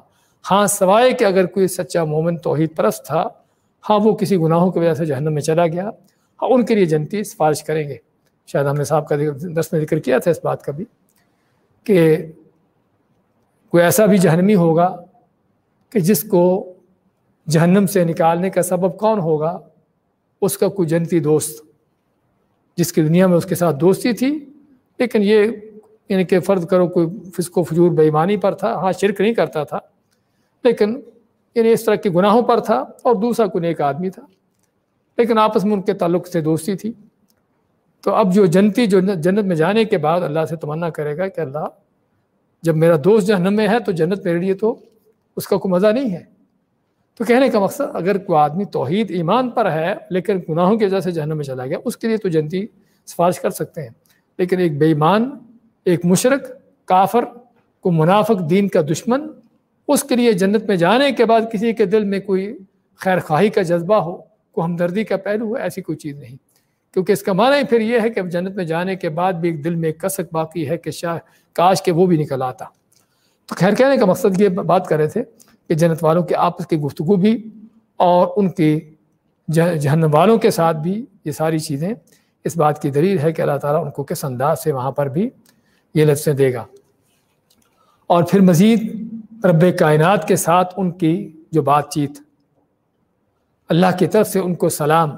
ہاں سوائے کہ اگر کوئی سچا مومن توحید پرست تھا ہاں وہ کسی گناہوں کی وجہ سے جہنم میں چلا گیا۔ ہاں ان کے لیے جنتی سفارش کریں گے۔ شاید ہم نے صاحب کا دس میں ذکر کیا تھا اس بات کا بھی کہ کوئی ایسا بھی جہنمی ہوگا کہ جس کو جہنم سے نکالنے کا سبب کون ہوگا؟ اس کا کوئی جنتی دوست۔ جس کی دنیا میں اس کے ساتھ دوستی تھی، لیکن یہ یعنی کہ فرض کرو کوئی فسق و فجور بےمانی پر تھا۔ ہاں شرک نہیں کرتا تھا، لیکن یعنی اس طرح کے گناہوں پر تھا اور دوسرا کوئی ایک آدمی تھا۔ لیکن آپس میں ان کے تعلق سے دوستی تھی۔ تو اب جو جنتی جو جنت میں جانے کے بعد اللہ سے تمنا کرے گا کہ اللہ، جب میرا دوست جہنم میں ہے تو جنت میرے لیے تو اس کا کوئی مزہ نہیں ہے۔ تو کہنے کا مقصد، اگر کوئی آدمی توحید ایمان پر ہے لیکن گناہوں کی وجہ سے جہنم میں چلا گیا، اس کے لیے تو جنتی سفارش کر سکتے ہیں۔ لیکن ایک بے ایمان، ایک مشرق کافر کو منافق دین کا دشمن اس کے لیے جنت میں جانے کے بعد کسی کے دل میں کوئی خیر خواہی کا جذبہ ہو کوئی ہمدردی کا پہلو ہو، ایسی کوئی چیز نہیں۔ کیونکہ اس کا معنی پھر یہ ہے کہ جنت میں جانے کے بعد بھی ایک دل میں ایک کسک باقی ہے کہ شاہ کاش کے وہ بھی نکل آتا۔ تو خیر کہنے کا مقصد یہ بات کر رہے تھے کہ جنت والوں کے آپس کی گفتگو بھی اور ان کی جہنم والوں کے ساتھ بھی یہ ساری چیزیں۔ اس بات کی دلیل ہے کہ اللہ تعالیٰ ان کو کس انداز سے وہاں پر بھی یہ لفظیں دے گا۔ اور پھر مزید رب کائنات کے ساتھ ان کی جو بات چیت۔ اللہ کی طرف سے ان کو سلام،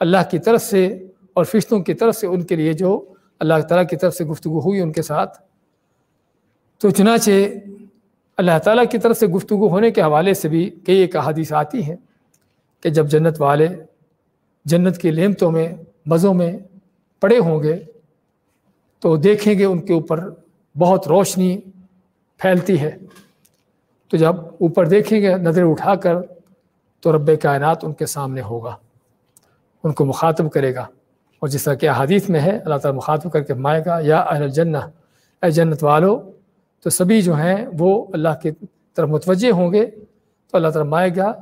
اللہ کی طرف سے اور فرشتوں کی طرف سے ان کے لیے جو اللہ تعالیٰ کی طرف سے گفتگو ہوئی ان کے ساتھ۔ تو چنانچہ اللہ تعالیٰ کی طرف سے گفتگو ہونے کے حوالے سے بھی کئی ایک احادیث آتی ہیں کہ جب جنت والے جنت کی نعمتوں میں، مزوں میں پڑے ہوں گے تو دیکھیں گے ان کے اوپر بہت روشنی پھیلتی ہے۔ تو جب اوپر دیکھیں گے نظر اٹھا کر، تو رب کائنات ان کے سامنے ہوگا، ان کو مخاطب کرے گا۔ اور جس طرح کہ حدیث میں ہے، اللہ تعالیٰ مخاطب کر کے مائے گا، یا اہل الجنہ، اے جنت والو، تو سبھی جو ہیں، وہ اللہ کی طرف متوجہ ہوں گے۔ تو اللہ تعالیٰ مائے گا،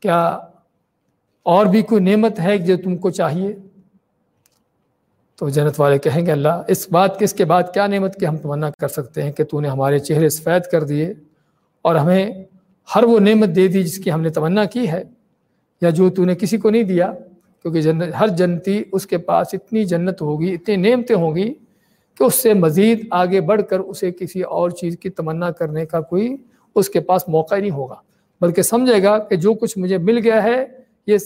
کیا اور بھی کوئی نعمت ہے جو تم کو چاہیے؟ تو جنت والے کہیں گے، اللہ، اس بات کے، اس کے بعد کیا نعمت کی ہم تمنا کر سکتے ہیں کہ تو نے ہمارے چہرے سفید کر دیے؟ اور ہمیں ہر وہ نعمت دے دی جس کی ہم نے تمنا کی ہے۔ یا جو تو نے کسی کو نہیں دیا، کیونکہ جنت ہر جنتی اس کے پاس اتنی جنت ہوگی، اتنی نعمتیں ہوں گی کہ اس سے مزید آگے بڑھ کر اسے کسی اور چیز کی تمنا کرنے کا کوئی اس کے پاس موقع نہیں ہوگا۔ بلکہ سمجھے گا کہ جو کچھ مجھے مل گیا ہے، یہ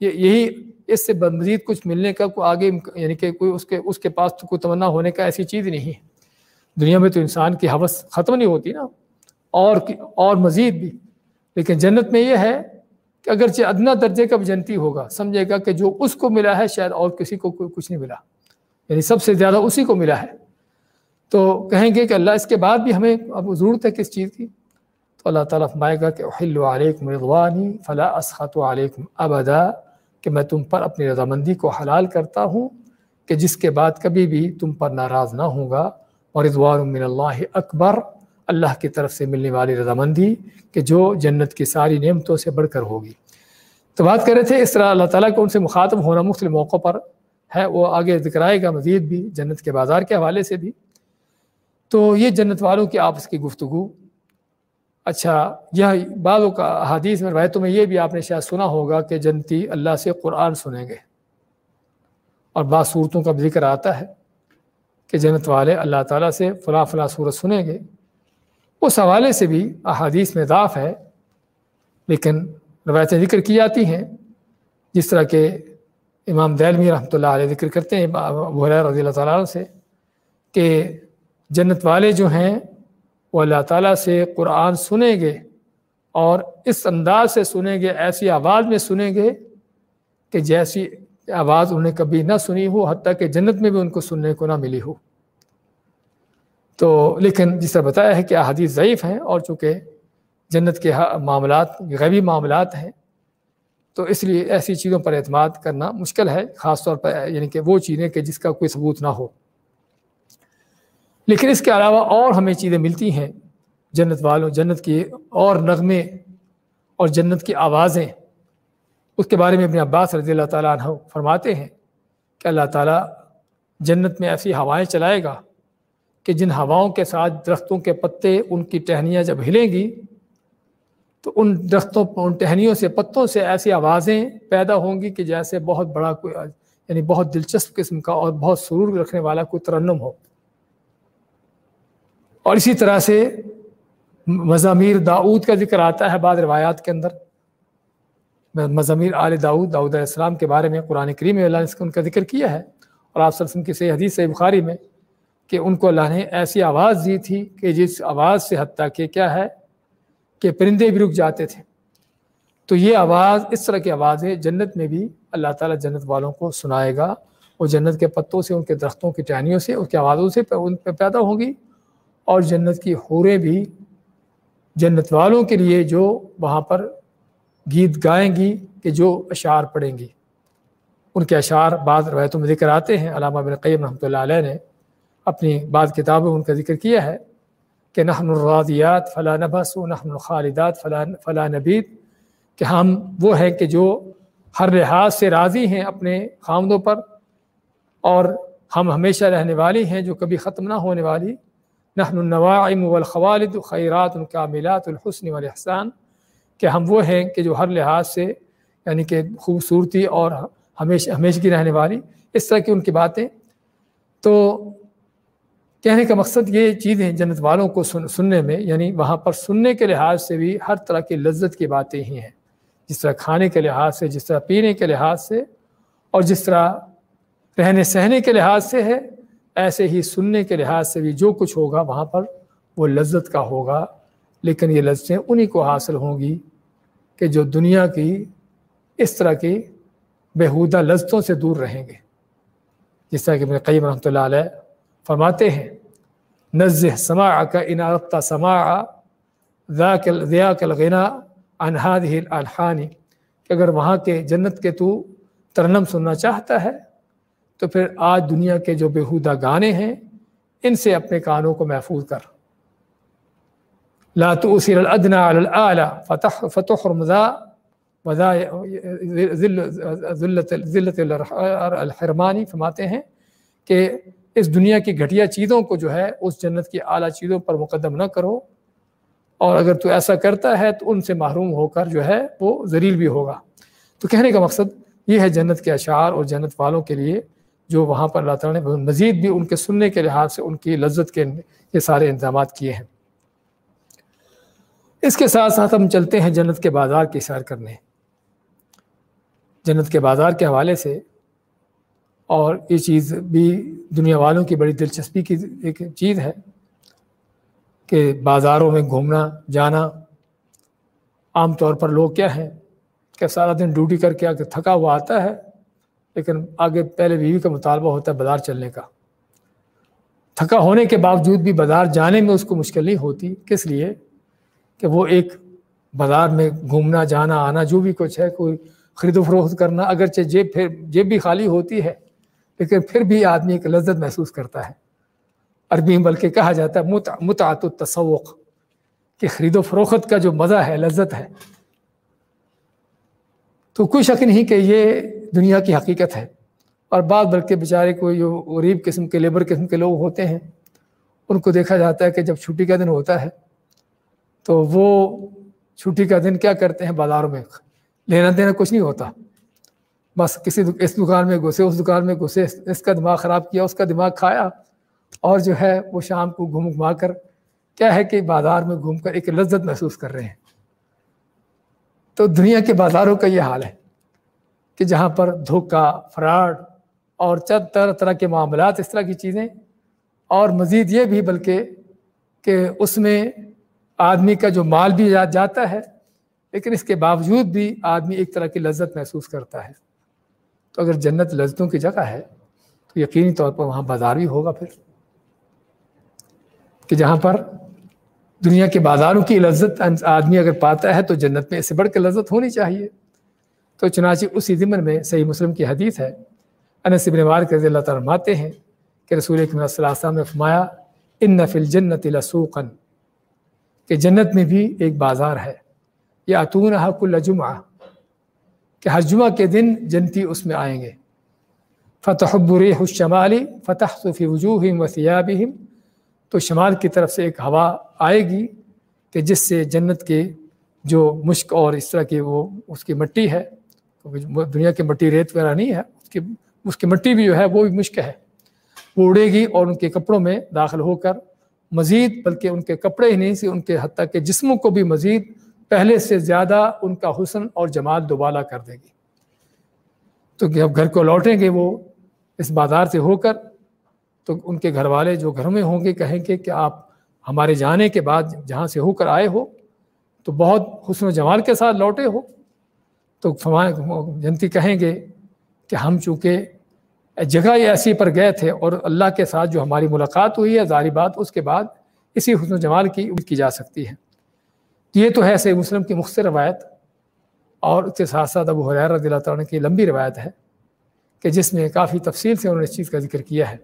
یہی اس سے مزید کچھ ملنے کا کوئی آگے یعنی کہ کوئی اس کے اس کے پاس تو کوئی تمنا ہونے کا ایسی چیز نہیں ہے۔ دنیا میں تو انسان کی حوث ختم نہیں ہوتی نا۔ اور اور مزید بھی۔ لیکن جنت میں یہ ہے کہ اگرچہ ادنا درجے کا بھی جنتی ہوگا، سمجھے گا کہ جو اس کو ملا ہے شاید اور کسی کو کوئی کچھ نہیں ملا۔ یعنی سب سے زیادہ اسی کو ملا ہے۔ تو کہیں گے کہ اللہ، اس کے بعد بھی ہمیں اب ضرورت ہے کس چیز کی؟ تو اللہ تعالیٰ فرمائے گا کہ احل علیکم رضوانی فلا اسخط علیکم ابدا کہ میں تم پر اپنی رضامندی کو حلال کرتا ہوں، کہ جس کے بعد کبھی بھی تم پر ناراض نہ ہوں گا۔ اور رضوان من اللہ اکبر اللہ کی طرف سے ملنے والی رضامندی کہ جو جنت کی ساری نعمتوں سے بڑھ کر ہوگی۔ تو بات کر رہے تھے اس طرح اللہ تعالیٰ کو ان سے مخاطب ہونا مختلف موقعوں پر ہے، وہ آگے ذکر آئے گا مزید بھی جنت کے بازار کے حوالے سے بھی۔ تو یہ جنت والوں کی آپس کی گفتگو۔ اچھا یہ بعضوں کا حادیث میں روایتوں میں یہ بھی آپ نے شاید سنا ہوگا کہ جنتی اللہ سے قرآن سنیں گے۔ اور بعض صورتوں کا ذکر آتا ہے کہ جنت والے اللہ تعالیٰ سے فلاں فلاں صورت سنیں گے۔ اس حوالے سے بھی احادیث میں ضعف ہے، لیکن روایتیں ذکر کی جاتی ہیں۔ جس طرح کہ امام دہلمی رحمۃ اللہ علیہ ذکر کرتے ہیں رضی اللہ تعالیٰ سے کہ جنت والے جو ہیں، وہ اللہ تعالیٰ سے قرآن سنیں گے اور اس انداز سے سنیں گے، ایسی آواز میں سنیں گے کہ جیسی آواز انہیں کبھی نہ سنی ہو، حتیٰ کہ جنت میں بھی ان کو سننے کو نہ ملی ہو۔ تو لیکن جس طرح بتایا ہے کہ احادیث ضعیف ہیں اور چونکہ جنت کے ہاں معاملات، غیبی معاملات ہیں، تو اس لیے ایسی چیزوں پر اعتماد کرنا مشکل ہے، خاص طور پر یعنی کہ وہ چیزیں کہ جس کا کوئی ثبوت نہ ہو۔ لیکن اس کے علاوہ اور ہمیں چیزیں ملتی ہیں، جنت والوں، جنت کی اور نغمے اور جنت کی آوازیں۔ اس کے بارے میں اپنے عباس رضی اللہ تعالیٰ عنہ فرماتے ہیں کہ اللہ تعالیٰ جنت میں ایسی ہوائیں چلائے گا کہ جن ہواؤں کے ساتھ درختوں کے پتے ان کی ٹہنیاں جب ہلیں گی، تو ان درختوں ان ٹہنیوں سے، پتوں سے ایسی آوازیں پیدا ہوں گی کہ جیسے بہت بڑا کوئی یعنی بہت دلچسپ قسم کا اور بہت سرور رکھنے والا کوئی ترنم ہو۔ اور اسی طرح سے مضامیر داود کا ذکر آتا ہے بعض روایات کے اندر۔ مضامیر آل داود داؤد علیہ السلام کے بارے میں قرآن کریم اللہ نے ان کا ذکر کیا ہے۔ اور آپ وسلم کی صحیح حدیث سے بخاری میں کہ ان کو اللہ نے ایسی آواز دی تھی کہ جس آواز سے حتیٰ کہ کیا ہے کہ پرندے بھی رک جاتے تھے۔ تو یہ آواز اس طرح کی آوازیں جنت میں بھی اللہ تعالیٰ جنت والوں کو سنائے گا وہ جنت کے پتوں سے، ان کے درختوں کی ٹہنیوں سے اس کی آوازوں سے ان پہ پیدا ہوں گی اور جنت کی حوریں بھی جنت والوں کے لیے جو وہاں پر گیت گائیں گی کہ جو اشعار پڑھیں گی۔ ان کے اشعار بعض روایتوں میں ذکر آتے ہیں۔ علامہ بن قیم رحمۃ اللہ علیہ نے اپنی بعض کتابوں ان کا ذکر کیا ہے کہ نحن الراضیات فلاں نبس و نحن الخالدات فلاں فلاں نبید کہ ہم وہ ہیں کہ جو ہر لحاظ سے راضی ہیں اپنے خامدوں پر اور ہم ہمیشہ رہنے والی ہیں جو کبھی ختم نہ ہونے والی۔ نحن النواعم والخوالد خیرات الکاملات الحسن والاحسان، کہ ہم وہ ہیں کہ جو ہر لحاظ سے یعنی کہ خوبصورتی اور ہمیشہ ہمیشہ کی رہنے والی۔ اس طرح کی ان کی باتیں۔ تو کہنے کا مقصد یہ چیزیں جنت والوں کو سن، سننے میں یعنی وہاں پر سننے کے لحاظ سے بھی ہر طرح کی لذت کی باتیں ہی ہیں۔ جس طرح کھانے کے لحاظ سے، جس طرح پینے کے لحاظ سے، اور جس طرح رہنے سہنے کے لحاظ سے ہے، ایسے ہی سننے کے لحاظ سے بھی جو کچھ ہوگا وہاں پر وہ لذت کا ہوگا۔ لیکن یہ لذتیں انہی کو حاصل ہوں گی کہ جو دنیا کی اس طرح کی بےحودہ لذتوں سے دور رہیں گے۔ جس طرح کہ میں قیم رحمۃ اللہ علیہ فرماتے ہیں نزہ سما کا انعرفتہ سما ذاک الغنا انہاد الحانی کہ اگر وہاں کے جنت کے تو ترنم سننا چاہتا ہے، تو پھر آج دنیا کے جو بےحودہ گانے ہیں، ان سے اپنے کانوں کو محفوظ کر۔ لا تؤثر الادنى على الاعلى فتح فتح رمضا وذا ذلت ذلت الحرمانی فرماتے ہیں کہ اس دنیا کی گھٹیا چیزوں کو جو ہے اس جنت کی اعلیٰ چیزوں پر مقدم نہ کرو۔ اور اگر تو ایسا کرتا ہے تو ان سے محروم ہو کر جو ہے وہ ذلیل بھی ہوگا۔ تو کہنے کا مقصد یہ ہے جنت کے اشعار اور جنت والوں کے لیے جو وہاں پر اللہ تعالیٰ نے مزید بھی ان کے سننے کے لحاظ سے ان کی لذت کے یہ سارے انتظامات کیے ہیں۔ اس کے ساتھ ساتھ ہم چلتے ہیں جنت کے بازار کی سیر کرنے۔ جنت کے بازار کے حوالے سے اور یہ چیز بھی دنیا والوں کی بڑی دلچسپی کی ایک چیز ہے کہ بازاروں میں گھومنا، جانا، عام طور پر لوگ کیا ہیں کہ سارا دن ڈیوٹی کر کے آ کے تھکا ہوا آتا ہے، لیکن آگے پہلے بیوی کا مطالبہ ہوتا ہے بازار چلنے کا۔ تھکا ہونے کے باوجود بھی بازار جانے میں اس کو مشکل نہیں ہوتی۔ کس لیے؟ کہ وہ ایک بازار میں گھومنا، جانا، آنا جو بھی کچھ ہے، کوئی خرید و فروخت کرنا، اگرچہ جیب پھر جیب بھی خالی ہوتی ہے لیکن پھر بھی آدمی ایک لذت محسوس کرتا ہے۔ عربی میں بلکہ کہا جاتا ہے متعت التسوق کہ خرید و فروخت کا جو مزہ ہے، لذت ہے۔ تو کوئی شک نہیں کہ یہ دنیا کی حقیقت ہے۔ اور بعض بلکہ بیچارے کوئی جو غریب قسم کے، لیبر قسم کے لوگ ہوتے ہیں، ان کو دیکھا جاتا ہے کہ جب چھٹی کا دن ہوتا ہے تو وہ چھٹی کا دن کیا کرتے ہیں بازاروں میں؟ لینا دینا کچھ نہیں ہوتا۔ بس کسی اس دکان میں گھسے، اس دکان میں گھسے، اس کا دماغ خراب کیا، اس کا دماغ کھایا اور جو ہے وہ شام کو گھوم گھما کر کیا ہے کہ بازار میں گھوم کر ایک لذت محسوس کر رہے ہیں۔ تو دنیا کے بازاروں کا یہ حال ہے کہ جہاں پر دھوکا فراڈ اور چند طرح طرح کے معاملات، اس طرح کی چیزیں اور مزید یہ بھی بلکہ کہ اس میں آدمی کا جو مال بھی جاتا ہے، لیکن اس کے باوجود بھی آدمی ایک طرح کی لذت محسوس کرتا ہے۔ تو اگر جنت لذتوں کی جگہ ہے، تو یقینی طور پر وہاں بازار بھی ہوگا پھر۔ کہ جہاں پر دنیا کے بازاروں کی لذت آدمی اگر پاتا ہے، تو جنت میں اس سے بڑھ کے لذت ہونی چاہیے۔ تو چنانچہ اسی ضمن میں صحیح مسلم کی حدیث ہے۔ انس ابن مالک رضی اللہ تعالیٰ ماتے ہیں کہ رسول صلی اللہ علیہ وسلم نے فرمایا، ان نفل جنت لسوقن کہ جنت میں بھی ایک بازار ہے۔ یا اتون حق الجمہ کہ ہر جمعہ کے دن جنتی اس میں آئیں گے۔ فتح البریح الشمالی فتح صفی وجوہ و سیابہم تو شمال کی طرف سے ایک ہوا آئے گی کہ جس سے جنت کے جو مشک اور اس طرح کی وہ اس کی مٹی ہے دنیا کی مٹی ریت وغیرہ نہیں ہے، اس کی اس کی مٹی بھی جو ہے وہ بھی مشک ہے۔ وہ اڑے گی اور ان کے کپڑوں میں داخل ہو کر مزید، بلکہ ان کے کپڑے ہی نہیں سے ان کے حتیٰ کے جسموں کو بھی مزید پہلے سے زیادہ ان کا حسن اور جمال دوبالا کر دے گی۔ تو جب گھر کو لوٹیں گے وہ اس بازار سے ہو کر، تو ان کے گھر والے جو گھر میں ہوں گے کہیں گے کہ آپ ہمارے جانے کے بعد جہاں سے ہو کر آئے ہو، تو بہت حسن و جمال کے ساتھ لوٹے ہو۔ تو جنتی کہیں گے کہ ہم چونکہ جگہ ایسی پر گئے تھے اور اللہ کے ساتھ جو ہماری ملاقات ہوئی ہے، ظاہری بات، اس کے بعد اسی حسن و جمال کی کی جا سکتی ہے۔ یہ تو ہے سی مسلم کی مختصر روایت اور اس کے ساتھ ساتھ ابو حریر رضی اللہ تعالیٰ کی لمبی روایت ہے کہ جس میں کافی تفصیل سے انہوں نے اس چیز کا ذکر کیا ہے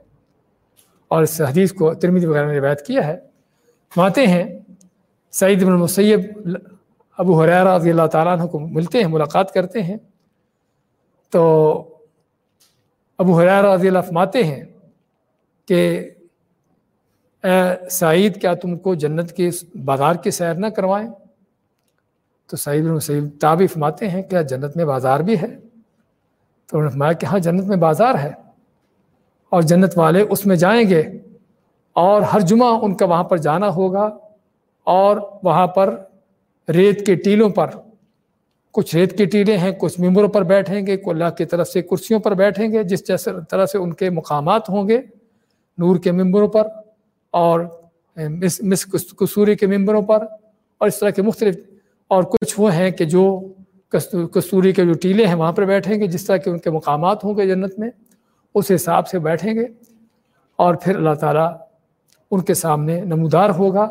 اور اس حدیث کو ترمیدی وغیرہ نے روایت کیا ہے۔ ماتے ہیں سعید بن المسیب، ابو حریر رضی اللہ تعالیٰ عنہ کو ملتے ہیں، ملاقات کرتے ہیں۔ تو ابو حریر رضی اللہ فرماتے ہیں کہ اے سعید، کیا تم کو جنت کے بازار کی سیر نہ کروائیں؟ تو سعید بن سعید تابی فرماتے ہیں، کیا جنت میں بازار بھی ہے؟ تو انہوں نے فرمایا کہ ہاں جنت میں بازار ہے اور جنت والے اس میں جائیں گے اور ہر جمعہ ان کا وہاں پر جانا ہوگا اور وہاں پر ریت کے ٹیلوں پر، کچھ ریت کے ٹیلے ہیں، کچھ ممبروں پر بیٹھیں گے اللہ کی طرف سے کرسیوں پر بیٹھیں گے، جس جیسے طرح سے ان کے مقامات ہوں گے نور کے ممبروں پر۔ اور مس کسوری کے ممبروں پر اور اس طرح کے مختلف، اور کچھ وہ ہیں کہ جو کستوری کے جو ٹیلے ہیں وہاں پر بیٹھیں گے، جس طرح کے ان کے مقامات ہوں گے جنت میں، اس حساب سے بیٹھیں گے اور پھر اللہ تعالیٰ ان کے سامنے نمودار ہوگا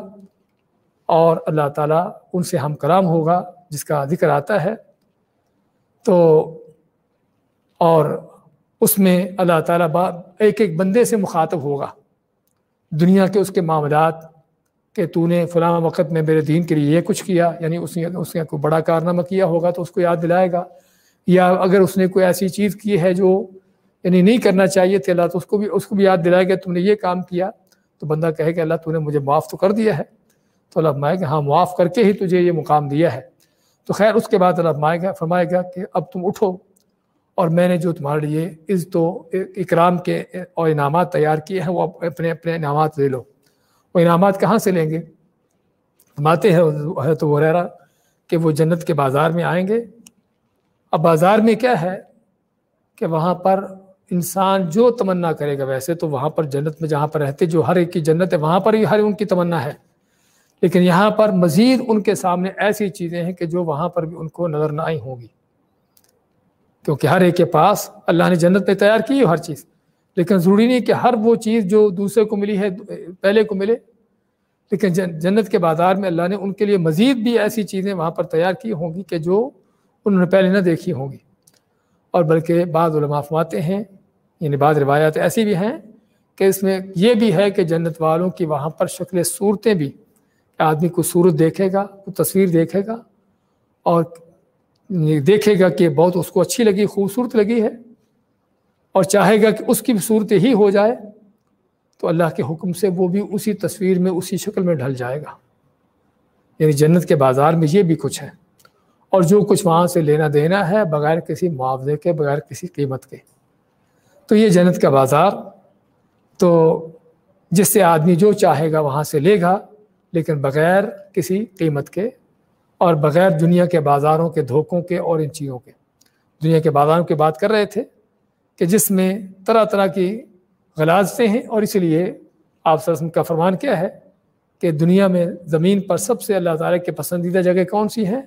اور اللہ تعالیٰ ان سے ہم کلام ہوگا جس کا ذکر آتا ہے۔ تو، اور اس میں اللہ تعالیٰ ایک ایک بندے سے مخاطب ہوگا۔ دنیا کے اس کے معاملات کہ تو نے فلاں وقت میں میرے دین کے لیے یہ کچھ کیا یعنی اس نے اس نے کوئی بڑا کارنامہ کیا ہوگا تو اس کو یاد دلائے گا۔ یا اگر اس نے کوئی ایسی چیز کی ہے جو یعنی نہیں کرنا چاہیے تھے، اللہ تو اس کو بھی اس کو بھی یاد دلائے گا، تم نے یہ کام کیا۔ تو بندہ کہے کہ اللہ تو نے مجھے معاف تو کر دیا ہے۔ تو اللہ فرمائے کہ ہاں معاف کر کے ہی تجھے یہ مقام دیا ہے۔ تو خیر، اس کے بعد اللہ فرمائے گا فرمائے گا کہ اب تم اٹھو۔ اور میں نے جو تمہارے لیے عزت تو اکرام کے اور انعامات تیار کیے ہیں، وہ اپنے اپنے انعامات لے لو۔ وہ انعامات کہاں سے لیں گے؟ ماتے ہیں ہے تو کہ وہ جنت کے بازار میں آئیں گے۔ اب بازار میں کیا ہے کہ وہاں پر انسان جو تمنا کرے گا، ویسے تو وہاں پر جنت میں جہاں پر رہتے، جو ہر ایک کی جنت ہے، وہاں پر ہی ہر ان کی تمنا ہے۔ لیکن یہاں پر مزید ان کے سامنے ایسی چیزیں ہیں کہ جو وہاں پر بھی ان کو نظر نہ آئی ہوں گی۔ کیونکہ ہر ایک کے پاس اللہ نے جنت میں تیار کی ہر چیز۔ لیکن ضروری نہیں کہ ہر وہ چیز جو دوسرے کو ملی ہے، پہلے کو ملے۔ لیکن جنت کے بازار میں اللہ نے ان کے لیے مزید بھی ایسی چیزیں وہاں پر تیار کی ہوں گی کہ جو انہوں نے پہلے نہ دیکھی ہوں گی۔ اور بلکہ بعض علماء فرماتے ہیں یعنی بعض روایات ایسی بھی ہیں کہ اس میں یہ بھی ہے کہ جنت والوں کی وہاں پر شکل صورتیں بھی آدمی کو صورت دیکھے گا تصویر دیکھے گا اور دیکھے گا کہ بہت اس کو اچھی لگی، خوبصورت لگی ہے اور چاہے گا کہ اس کی بھی صورت ہی ہو جائے، تو اللہ کے حکم سے وہ بھی اسی تصویر میں اسی شکل میں ڈھل جائے گا۔ یعنی جنت کے بازار میں یہ بھی کچھ ہے۔ اور جو کچھ وہاں سے لینا دینا ہے بغیر کسی معاوضے کے، بغیر کسی قیمت کے۔ تو یہ جنت کا بازار، تو جس سے آدمی جو چاہے گا وہاں سے لے گا، لیکن بغیر کسی قیمت کے اور بغیر دنیا کے بازاروں کے، دھوکوں کے اور ان چیزوں کے۔ دنیا کے بازاروں کی بات کر رہے تھے کہ جس میں طرح طرح کی غلازتیں ہیں اور اس لیے آپ وسلم کا فرمان کیا ہے کہ دنیا میں زمین پر سب سے اللہ تعالیٰ کے پسندیدہ جگہ کون سی ہیں؟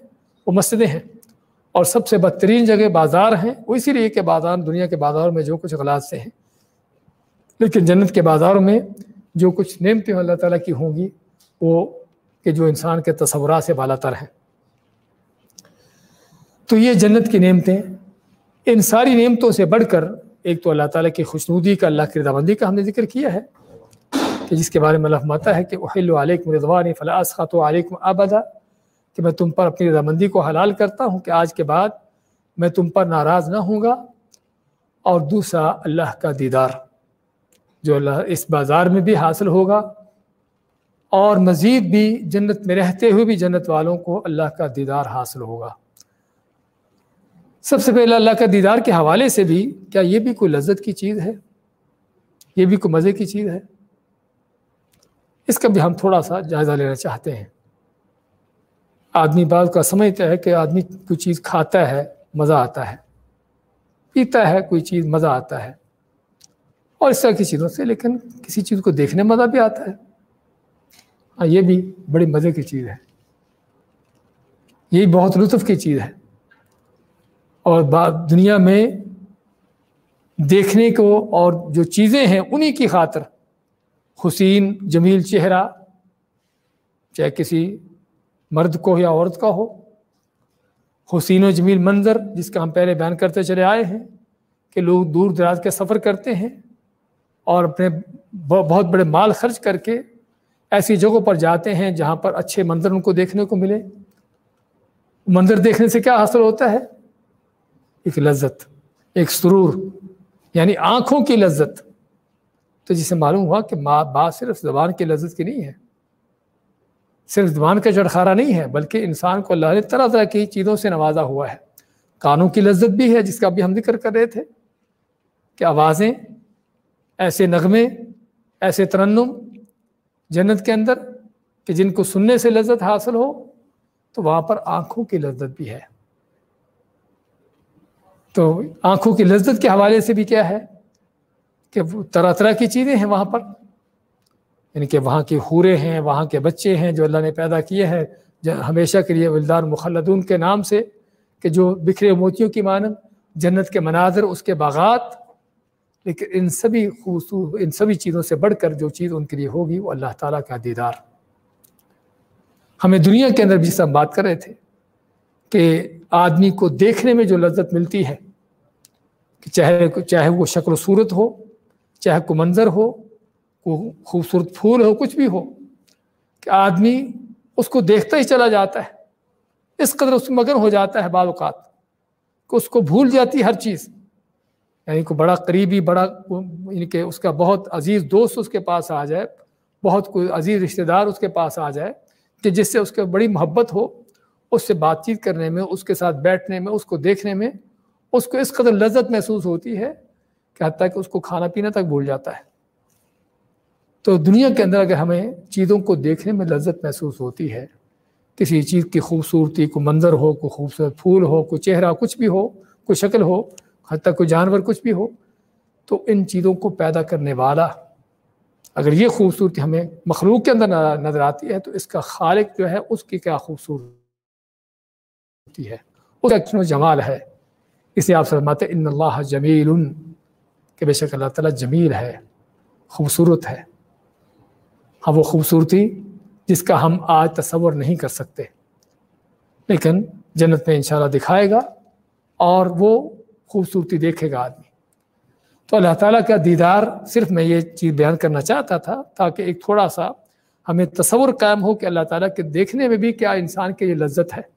وہ مسجدیں ہیں۔ اور سب سے بدترین جگہ بازار ہیں۔ وہ اسی لیے کہ بازار، دنیا کے بازاروں میں جو کچھ غلط سے ہیں۔ لیکن جنت کے بازاروں میں جو کچھ نعمتیں اللہ تعالیٰ کی ہوں گی، وہ کہ جو انسان کے تصورات سے بالا تر ہیں۔ تو یہ جنت کی نعمتیں ان ساری نعمتوں سے بڑھ کر ایک تو اللہ تعالیٰ کی خوشنودی کا اللہ کی رضامندی کا ہم نے ذکر کیا ہے کہ جس کے بارے میں اللہ ماتا ہے کہ اہل علیکم رضوان فلاس خط و علیکم آبادا کہ میں تم پر اپنی رضامندی کو حلال کرتا ہوں کہ آج کے بعد میں تم پر ناراض نہ ہوں گا۔ اور دوسرا، اللہ کا دیدار، جو اللہ اس بازار میں بھی حاصل ہوگا۔ اور مزید بھی جنت میں رہتے ہوئے بھی جنت والوں کو اللہ کا دیدار حاصل ہوگا۔ سب سے پہلے اللہ کا دیدار کے حوالے سے بھی کیا یہ بھی کوئی لذت کی چیز ہے؟ یہ بھی کوئی مزے کی چیز ہے؟ اس کا بھی ہم تھوڑا سا جائزہ لینا چاہتے ہیں۔ آدمی بعض کا سمجھتا ہے کہ آدمی کوئی چیز کھاتا ہے، مزہ آتا ہے۔ پیتا ہے، کوئی چیز مزہ آتا ہے۔ اور اس طرح کی چیزوں سے، لیکن کسی چیز کو دیکھنے مزہ بھی آتا ہے۔ ہاں یہ بھی بڑی مزے کی چیز ہے۔ یہی بہت لطف کی چیز ہے۔ اور دنیا میں دیکھنے کو اور جو چیزیں ہیں انہی کی خاطر حسین، جمیل چہرہ، چاہے کسی مرد کو یا عورت کا ہو، حسین و جمیل منظر جس کا ہم پہلے بیان کرتے چلے آئے ہیں کہ لوگ دور دراز کے سفر کرتے ہیں اور اپنے بہت بڑے مال خرچ کر کے ایسی جگہوں پر جاتے ہیں جہاں پر اچھے منظر ان کو دیکھنے کو ملے۔ منظر دیکھنے سے کیا حاصل ہوتا ہے؟ ایک لذت، ایک سرور یعنی آنکھوں کی لذت۔ تو جسے معلوم ہوا کہ بات صرف زبان کی لذت کی نہیں ہے، صرف زبان کا چڑخارا نہیں ہے، بلکہ انسان کو اللہ نے طرح طرح کی چیزوں سے نوازا ہوا ہے۔ کانوں کی لذت بھی ہے، جس کا بھی ہم ذکر کر رہے تھے کہ آوازیں ایسے نغمے، ایسے ترنم جنت کے اندر کہ جن کو سننے سے لذت حاصل ہو، تو وہاں پر آنکھوں کی لذت بھی ہے۔ تو آنکھوں کی لذت کے حوالے سے بھی کیا ہے کہ طرح طرح کی چیزیں ہیں وہاں پر۔ یعنی کہ وہاں کے حورے ہیں، وہاں کے بچے ہیں جو اللہ نے پیدا کیے ہیں۔ ہمیشہ کے لیے ولدار مخلدون کے نام سے کہ جو بکھرے موتیوں کی مانند جنت کے مناظر، اس کے باغات۔ لیکن ان سبھی خوبصور ان سبھی چیزوں سے بڑھ کر جو چیز ان کے لیے ہوگی، وہ اللہ تعالیٰ کا دیدار۔ ہمیں دنیا کے اندر بھی سب بات کر رہے تھے کہ آدمی کو دیکھنے میں جو لذت ملتی ہے کہ چاہے چاہے وہ شکل و صورت ہو، چاہے کو منظر ہو، کو خوبصورت پھول ہو، کچھ بھی ہو، کہ آدمی اس کو دیکھتا ہی چلا جاتا ہے۔ اس قدر اس مگن ہو جاتا ہے بعض اوقات کہ اس کو بھول جاتی ہر چیز۔ یعنی کو بڑا قریبی، بڑا یعنی کہ اس کا بہت عزیز دوست اس کے پاس آ جائے، بہت کوئی عزیز رشتہ دار اس کے پاس آ جائے کہ جس سے اس کے بڑی محبت ہو، اس سے بات چیت کرنے میں، اس کے ساتھ بیٹھنے میں، اس کو دیکھنے میں اس کو اس قدر لذت محسوس ہوتی ہے کہ حتیٰ کہ اس کو کھانا پینا تک بھول جاتا ہے۔ تو دنیا کے اندر اگر ہمیں چیزوں کو دیکھنے میں لذت محسوس ہوتی ہے، کسی چیز کی خوبصورتی کو منظر ہو، کوئی خوبصورت پھول ہو، کوئی چہرہ کچھ بھی ہو، کوئی شکل ہو، حتیٰ کوئی جانور کچھ بھی ہو، تو ان چیزوں کو پیدا کرنے والا اگر یہ خوبصورتی ہمیں مخلوق کے اندر نظر آتی ہے، تو اس کا خالق جو ہے، اس کی کیا خوبصورتی ہے؟ اس کا جمال ہے؟ اسے آپ فرماتے ان اللہ جمیل کہ بے شک اللہ تعالیٰ جمیل ہے، خوبصورت ہے۔ ہاں وہ خوبصورتی جس کا ہم آج تصور نہیں کر سکتے۔ لیکن جنت میں انشاءاللہ دکھائے گا اور وہ خوبصورتی دیکھے گا آدمی۔ تو اللہ تعالیٰ کا دیدار صرف میں یہ چیز بیان کرنا چاہتا تھا تاکہ ایک تھوڑا سا ہمیں تصور قائم ہو کہ اللہ تعالیٰ کے دیکھنے میں بھی کیا انسان کے یہ لذت ہے۔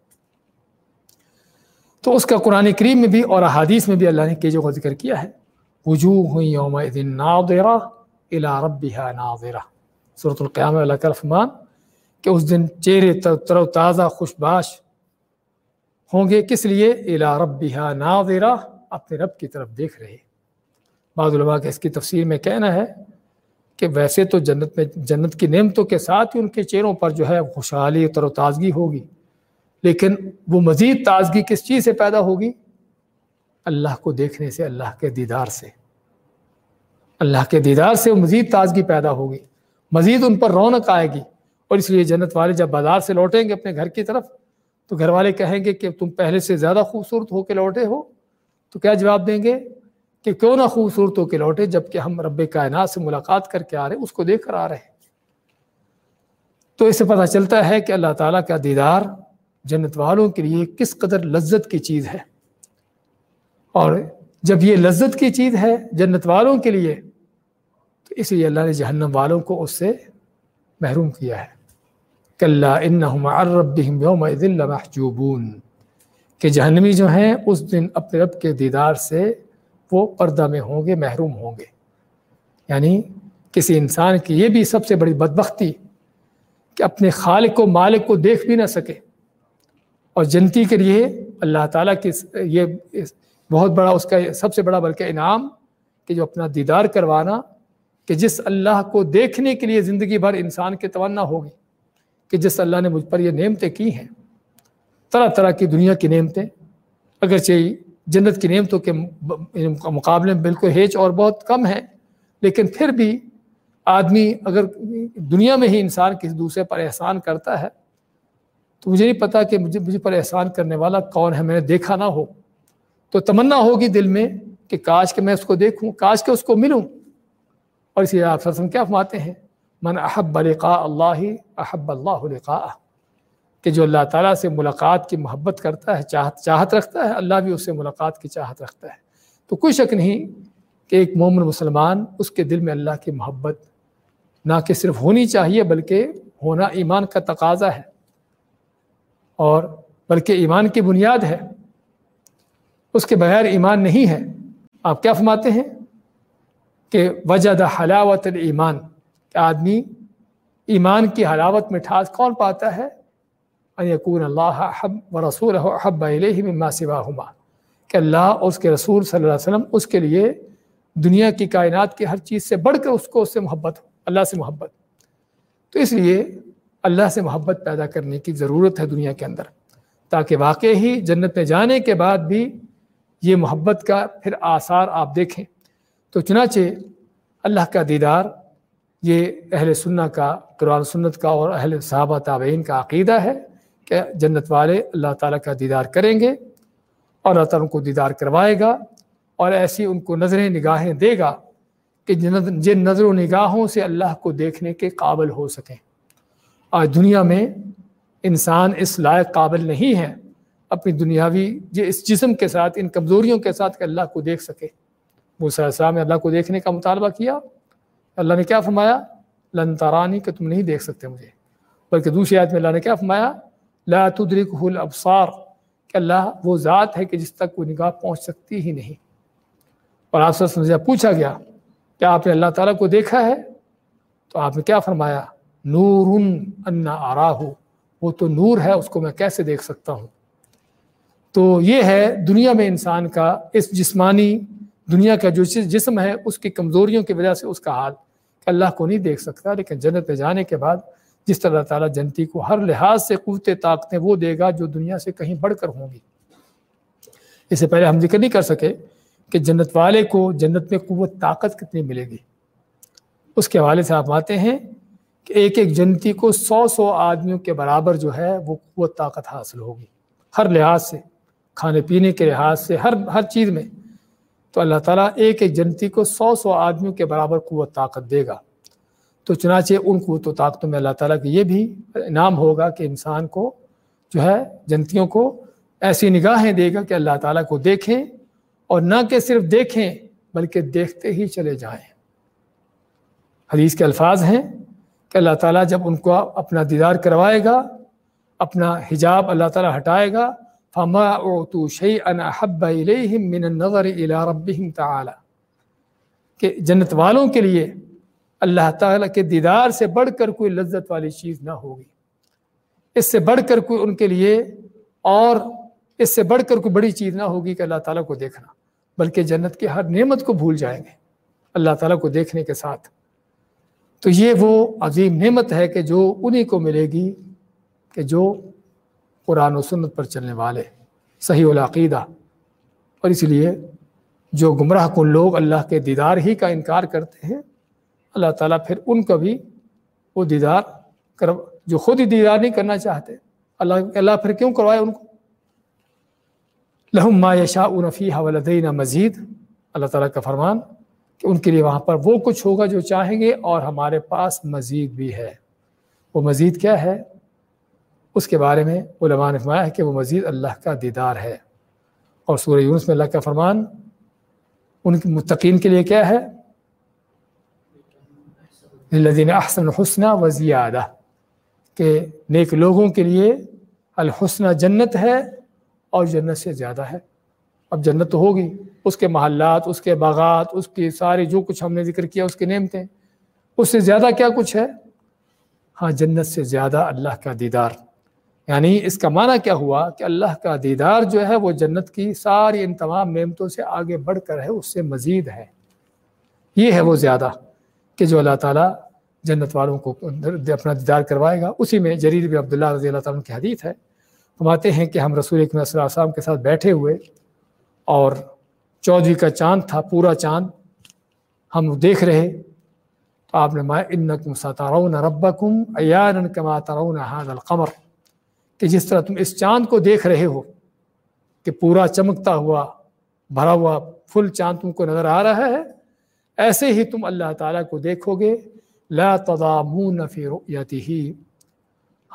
تو اس کا قرآن کریم میں بھی اور احادیث میں بھی اللہ نے کئی جگہ ذکر کیا ہے۔ وجوہ یوم ناظرہ الى ربها ناظرہ۔ صورت القیام اللہ کا رفمان کہ اس دن چہرے تر و تازہ خوش باش ہوں گے۔ کس لیے؟ الا رب ناظرہ۔ اپنے رب کی طرف دیکھ رہے۔ بعض علماء کے اس کی تفسیر میں کہنا ہے کہ ویسے تو جنت میں جنت کی نعمتوں کے ساتھ ہی ان کے چہروں پر جو ہے خوشحالی تر و تازگی ہوگی۔ لیکن وہ مزید تازگی کس چیز سے پیدا ہوگی؟ اللہ کو دیکھنے سے، اللہ کے دیدار سے۔ اللہ کے دیدار سے وہ مزید تازگی پیدا ہوگی۔ مزید ان پر رونق آئے گی۔ اور اس لیے جنت والے جب بازار سے لوٹیں گے اپنے گھر کی طرف، تو گھر والے کہیں گے کہ تم پہلے سے زیادہ خوبصورت ہو کے لوٹے ہو۔ تو کیا جواب دیں گے؟ کہ کیوں نہ خوبصورت ہو کے لوٹے جبکہ ہم رب کائنات سے ملاقات کر کے آ رہے اس کو دیکھ کر آ رہے ہیں۔ تو اس سے پتہ چلتا ہے کہ اللہ تعالیٰ کا دیدار جنت والوں کے لیے کس قدر لذت کی چیز ہے؟ اور جب یہ لذت کی چیز ہے جنت والوں کے لیے، تو اس لیے اللہ نے جہنم والوں کو اس سے محروم کیا ہے۔ کل یوم محجوبون کہ جہنمی جو ہیں اس دن اپنے رب کے دیدار سے وہ پردہ میں ہوں گے، محروم ہوں گے۔ یعنی کسی انسان کی یہ بھی سب سے بڑی بدبختی کہ اپنے خالق کو مالک کو دیکھ بھی نہ سکے۔ اور جنتی کے لیے اللہ تعالیٰ کی یہ بہت بڑا اس کا سب سے بڑا بلکہ انعام کہ جو اپنا دیدار کروانا، کہ جس اللہ کو دیکھنے کے لیے زندگی بھر انسان کے تمنا ہوگی، کہ جس اللہ نے مجھ پر یہ نعمتیں کی ہیں، طرح طرح کی دنیا کی نعمتیں، اگرچہ جنت کی نعمتوں کے مقابلے میں بالکل ہیچ اور بہت کم ہے لیکن پھر بھی آدمی اگر دنیا میں ہی انسان کسی دوسرے پر احسان کرتا ہے تو مجھے نہیں پتا کہ مجھے مجھے پر احسان کرنے والا کون ہے، میں نے دیکھا نہ ہو۔ تو تمنا ہوگی دل میں کہ کاش کہ میں اس کو دیکھوں، کاش کہ اس کو ملوں۔ اور اسی آپ وسلم کیا فرماتے ہیں؟ من احب لقاء اللہ، احب اللہ لقاء کہ جو اللہ تعالیٰ سے ملاقات کی محبت کرتا ہے، چاہت چاہت رکھتا ہے، اللہ بھی اس سے ملاقات کی چاہت رکھتا ہے۔ تو کوئی شک نہیں کہ ایک مومن مسلمان اس کے دل میں اللہ کی محبت نہ کہ صرف ہونی چاہیے، بلکہ ہونا ایمان کا تقاضا ہے۔ اور بلکہ ایمان کی بنیاد ہے، اس کے بغیر ایمان نہیں ہے۔ آپ کیا فرماتے ہیں؟ کہ وجہ حلاوت ایمان کہ آدمی ایمان کی حلاوت مٹھاس کون پاتا ہے؟ یقون اللہ حب و رسول حب مما سواہما، کہ اللہ اور اس کے رسول صلی اللہ علیہ وسلم اس کے لیے دنیا کی کائنات کی ہر چیز سے بڑھ کر اس کو اس سے محبت ہو، اللہ سے محبت۔ تو اس لیے اللہ سے محبت پیدا کرنے کی ضرورت ہے دنیا کے اندر۔ تاکہ واقع ہی جنت میں جانے کے بعد بھی یہ محبت کا پھر آثار آپ دیکھیں۔ تو چنانچہ اللہ کا دیدار، یہ اہل سنہ کا، قرآن سنت کا اور اہل صحابہ تابعین کا عقیدہ ہے کہ جنت والے اللہ تعالیٰ کا دیدار کریں گے اور اللہ تعالیٰ ان کو دیدار کروائے گا اور ایسی ان کو نظریں، نگاہیں دے گا کہ جن نظر و نگاہوں سے اللہ کو دیکھنے کے قابل ہو سکیں۔ آج دنیا میں انسان اس لائق قابل نہیں ہے۔ اپنی دنیاوی اس جسم کے ساتھ، ان کمزوریوں کے ساتھ کہ اللہ کو دیکھ سکے۔ موسیٰ السلام نے اللہ کو دیکھنے کا مطالبہ کیا۔ اللہ نے کیا فرمایا؟ لن ترانی کہ تم نہیں دیکھ سکتے مجھے۔ بلکہ دوسری آیت میں اللہ نے کیا فرمایا؟ لا تدرک الابصار۔ کہ اللہ وہ ذات ہے کہ جس تک وہ نگاہ پہنچ سکتی ہی نہیں۔ اور آپ سے پوچھا گیا کہ آپ نے اللہ تعالیٰ کو دیکھا ہے؟ تو آپ نے کیا فرمایا؟ نور انا آرا ہو وہ تو نور ہے، اس کو میں کیسے دیکھ سکتا ہوں؟ تو یہ ہے دنیا میں انسان کا اس جسمانی دنیا کا جو جسم ہے، اس کی کمزوریوں کی وجہ سے اس کا حال کہ اللہ کو نہیں دیکھ سکتا، لیکن جنت میں جانے کے بعد جس طرح اللہ تعالیٰ جنتی کو ہر لحاظ سے قوت طاقتیں وہ دے گا جو دنیا سے کہیں بڑھ کر ہوں گی۔ اس سے پہلے ہم ذکر نہیں کر سکے کہ جنت والے کو جنت میں قوت، طاقت کتنی ملے گی۔ اس کے حوالے سے آپ آتے ہیں کہ ایک ایک جنتی کو سو سو آدمیوں کے برابر جو ہے وہ قوت طاقت حاصل ہوگی۔ ہر لحاظ سے، کھانے پینے کے لحاظ سے، ہر ہر چیز میں۔ تو اللہ تعالیٰ ایک ایک جنتی کو سو سو آدمیوں کے برابر قوت طاقت دے گا۔ تو چنانچہ ان قوت و طاقتوں میں اللہ تعالیٰ کی یہ بھی انعام ہوگا کہ انسان کو جو ہے جنتیوں کو ایسی نگاہیں دے گا کہ اللہ تعالیٰ کو دیکھیں اور نہ کہ صرف دیکھیں بلکہ دیکھتے ہی چلے جائیں۔ حدیث کے الفاظ ہیں۔ کہ اللہ تعالیٰ جب ان کو اپنا دیدار کروائے گا، اپنا حجاب اللہ تعالیٰ ہٹائے گا، فما اوتو شيئا احب اليهم من النظر الى ربهم تعالى۔ کہ جنت والوں کے لیے اللہ تعالیٰ کے دیدار سے بڑھ کر کوئی لذت والی چیز نہ ہوگی۔ اس سے بڑھ کر کوئی ان کے لیے اور اس سے بڑھ کر کوئی بڑی چیز نہ ہوگی کہ اللہ تعالیٰ کو دیکھنا، بلکہ جنت کی ہر نعمت کو بھول جائیں گے۔ اللہ تعالیٰ کو دیکھنے کے ساتھ تو یہ وہ عظیم نعمت ہے کہ جو انہی کو ملے گی کہ جو قرآن و سنت پر چلنے والے، صحیح العقیدہ۔ اور اس لیے جو گمراہ کن لوگ اللہ کے دیدار ہی کا انکار کرتے ہیں، اللہ تعالیٰ پھر ان کا بھی وہ دیدار کر جو خود ہی دیدار نہیں کرنا چاہتے، اللہ اللہ پھر کیوں کروائے ان کو؟ لہم ما یشاء نفی ولدین مزید۔ اللہ تعالیٰ کا فرمان ان کے لیے وہاں پر وہ کچھ ہوگا جو چاہیں گے اور ہمارے پاس مزید بھی ہے۔ وہ مزید کیا ہے؟ اس کے بارے میں علماء نے فرمایا ہے کہ وہ مزید اللہ کا دیدار ہے۔ اور سورہ یونس میں اللہ کا فرمان، ان کے متقین کے لیے کیا ہے؟ لدین احسن حسنہ و زیادہ کہ نیک لوگوں کے لیے الحسنہ جنت ہے اور جنت سے زیادہ ہے۔ اب جنت تو ہوگی۔ اس کے محلات، اس کے باغات، اس کی ساری جو کچھ ہم نے ذکر کیا، اس کے نعمتیں۔ اس سے زیادہ کیا کچھ ہے؟ ہاں جنت سے زیادہ اللہ کا دیدار۔ یعنی اس کا معنی کیا ہوا؟ کہ اللہ کا دیدار جو ہے، وہ جنت کی ساری ان تمام نعمتوں سے آگے بڑھ کر ہے، اس سے مزید ہے۔ یہ ہے وہ زیادہ کہ جو اللہ تعالیٰ جنت والوں کو اپنا دیدار کروائے گا۔ اسی میں جریر بن عبداللہ رضی اللہ تعالیٰ کی حدیث ہے۔ فرماتے ہیں کہ ہم رسول صلی اللہ علیہ وسلم کے ساتھ بیٹھے ہوئے اور چودھری کا چاند تھا، پورا چاند۔ ہم دیکھ رہے۔ تو آپ نے ماں ان کم ستارون ربکم ایان کما ترون هذا القمر کہ جس طرح تم اس چاند کو دیکھ رہے ہو، کہ پورا چمکتا ہوا، بھرا ہوا فل چاند تم کو نظر آ رہا ہے، ایسے ہی تم اللہ تعالیٰ کو دیکھو گے۔ لا تضامون فی رؤیتہ۔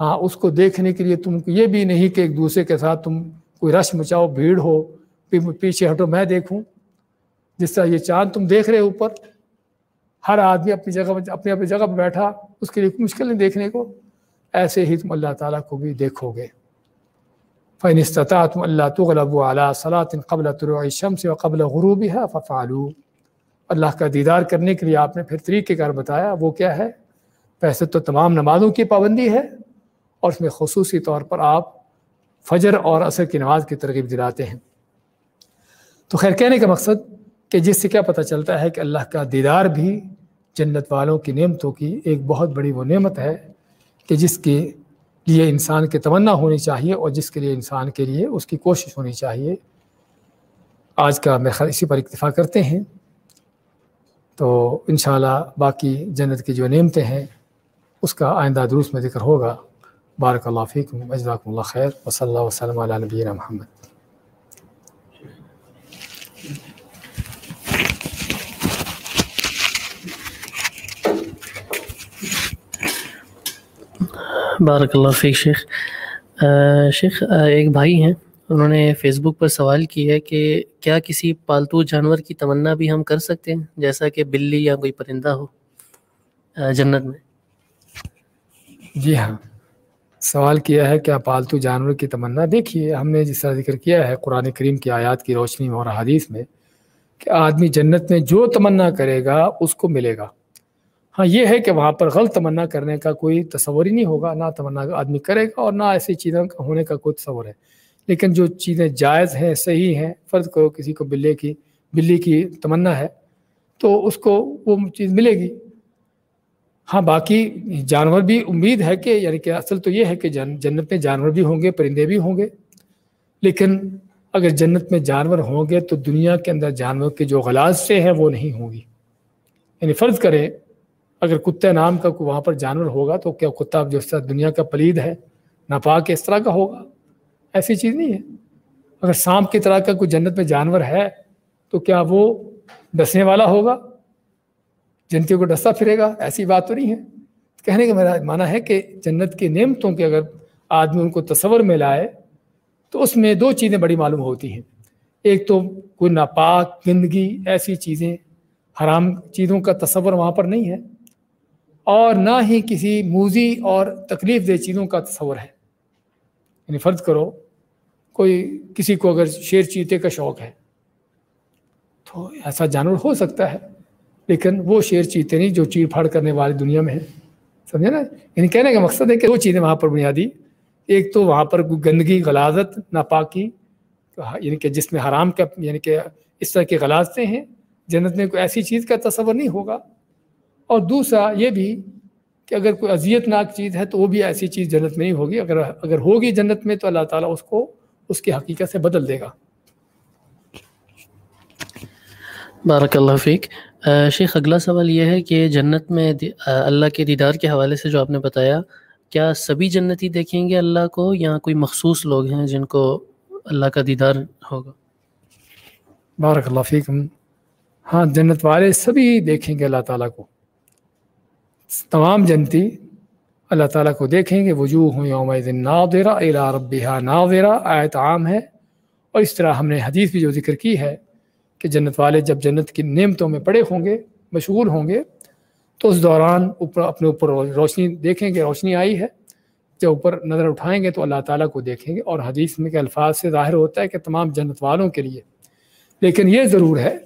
ہاں اس کو دیکھنے کے لیے تم یہ بھی نہیں کہ ایک دوسرے کے ساتھ تم کوئی رش مچاؤ، بھیڑ ہو۔ پیچھے ہٹو، میں دیکھوں۔ جس طرح یہ چاند تم دیکھ رہے اوپر، ہر آدمی اپنی جگہ اپنی اپنی جگہ پہ بیٹھا، اس کے لیے مشکل نہیں دیکھنے کو۔ ایسے ہی تم اللہ تعالیٰ کو بھی دیکھو گے۔ فن استطاع تم اللہ تغلب و اعلیٰ صلاح قبل طلوع شمس و قبل غروب ہے ففالو اللہ کا دیدار کرنے کے لیے آپ نے پھر طریقہ کار بتایا۔ وہ کیا ہے؟ ویسے تو تمام نمازوں کی پابندی ہے، اور اس میں خصوصی طور پر آپ فجر اور عصر کی نماز کی ترغیب دلاتے ہیں۔ تو خیر کہنے کا مقصد کہ جس سے کیا پتہ چلتا ہے کہ اللہ کا دیدار بھی جنت والوں کی نعمتوں کی ایک بہت بڑی وہ نعمت ہے کہ جس کے لیے انسان کی تمنا ہونی چاہیے اور جس کے لیے انسان کے لیے اس کی کوشش ہونی چاہیے۔ آج کا میں خیال اسی پر اکتفا کرتے ہیں۔ تو انشاءاللہ باقی جنت کی جو نعمتیں ہیں، اس کا آئندہ دروس میں ذکر ہوگا۔ بارک اللہ فیکم اجزاکم اللہ خیر و صلی اللہ وسلم علی نبینا محمد۔ بارک اللہ فیک شیخ۔ شیخ ایک بھائی ہیں، انہوں نے فیس بک پر سوال کی ہے کہ کیا کسی پالتو جانور کی تمنا بھی ہم کر سکتے ہیں، جیسا کہ بلی یا کوئی پرندہ ہو جنت میں؟ جی ہاں۔ سوال کیا ہے، کیا پالتو جانور کی تمنا؟ دیکھیے، ہم نے جس طرح ذکر کیا ہے، قرآن کریم کی آیات کی روشنی اور حدیث میں کہ آدمی جنت میں جو تمنا کرے گا، اس کو ملے گا۔ ہاں یہ ہے کہ وہاں پر غلط تمنا کرنے کا کوئی تصور ہی نہیں ہوگا، نہ تمنا آدمی کرے گا اور نہ ایسی چیزوں کا ہونے کا کوئی تصور ہے۔ لیکن جو چیزیں جائز ہیں، صحیح ہیں، فرض کرو کسی کو بلے کی، بلی کی تمنا ہے، تو اس کو وہ چیز ملے گی۔ ہاں باقی جانور بھی امید ہے کہ یعنی کہ اصل تو یہ ہے کہ جنت میں جانور بھی ہوں گے، پرندے بھی ہوں گے۔ لیکن اگر جنت میں جانور ہوں گے تو دنیا کے اندر جانور کے جو غلاز سے ہیں، وہ نہیں ہوں گی۔ یعنی فرض کریں اگر کتے نام کا وہاں پر جانور ہوگا تو کیا کتا جو دنیا کا پلید ہے، ناپاک اس طرح کا ہوگا؟ ایسی چیز نہیں ہے۔ اگر سانپ کی طرح کا کوئی جنت میں جانور ہے تو کیا وہ ڈسنے والا ہوگا؟ جنتیوں کو ڈستا پھرے گا؟ ایسی بات تو نہیں ہے۔ کہنے کا میرا معنی ہے کہ جنت کی نعمتوں کے اگر آدمی ان کو تصور میں لائے تو اس میں دو چیزیں بڑی معلوم ہوتی ہیں۔ ایک تو کوئی ناپاک، گندگی، ایسی چیزیں، حرام چیزوں کا تصور وہاں پر نہیں ہے۔ اور نہ ہی کسی موزی اور تکلیف دہ چیزوں کا تصور ہے۔ یعنی فرض کرو، کوئی کسی کو اگر شیر چیتے کا شوق ہے، تو ایسا جانور ہو سکتا ہے، لیکن وہ شیر چیتے نہیں جو چیر پھاڑ کرنے والی دنیا میں ہے۔ سمجھے نا؟ یعنی کہنے کا مقصد ہے کہ وہ چیزیں وہاں پر بنیادی، ایک تو وہاں پر گندگی، غلازت، ناپاکی یعنی کہ جس میں حرام کا یعنی کہ اس طرح کی غلازتیں ہیں، جنت میں کوئی ایسی چیز کا تصور نہیں ہوگا۔ اور دوسرا یہ بھی کہ اگر کوئی اذیت ناک چیز ہے تو وہ بھی ایسی چیز جنت میں نہیں ہوگی۔ اگر اگر ہوگی جنت میں تو اللہ تعالیٰ اس کو اس کی حقیقت سے بدل دے گا۔ بارک اللہ فیق شیخ اگلا سوال یہ ہے کہ جنت میں اللہ کے دیدار کے حوالے سے جو آپ نے بتایا کیا سبھی جنتی دیکھیں گے اللہ کو یا کوئی مخصوص لوگ ہیں جن کو اللہ کا دیدار ہوگا؟ بارک اللہ فیکم۔ ہاں جنت والے سبھی دیکھیں گے اللہ تعالیٰ کو۔ تمام جنتی اللہ تعالیٰ کو دیکھیں گے، وجوہ ہوں یوم ناظرہ الا ربها ناظرہ، آیت عام ہے۔ اور اس طرح ہم نے حدیث بھی جو ذکر کی ہے کہ جنت والے جب جنت کی نعمتوں میں پڑے ہوں گے، مشغول ہوں گے، تو اس دوران اوپر اپنے اوپر روشنی دیکھیں گے، روشنی آئی ہے۔ جب اوپر نظر اٹھائیں گے تو اللہ تعالیٰ کو دیکھیں گے۔ اور حدیث میں کے الفاظ سے ظاہر ہوتا ہے کہ تمام جنت والوں کے لیے۔ لیکن یہ ضرور ہے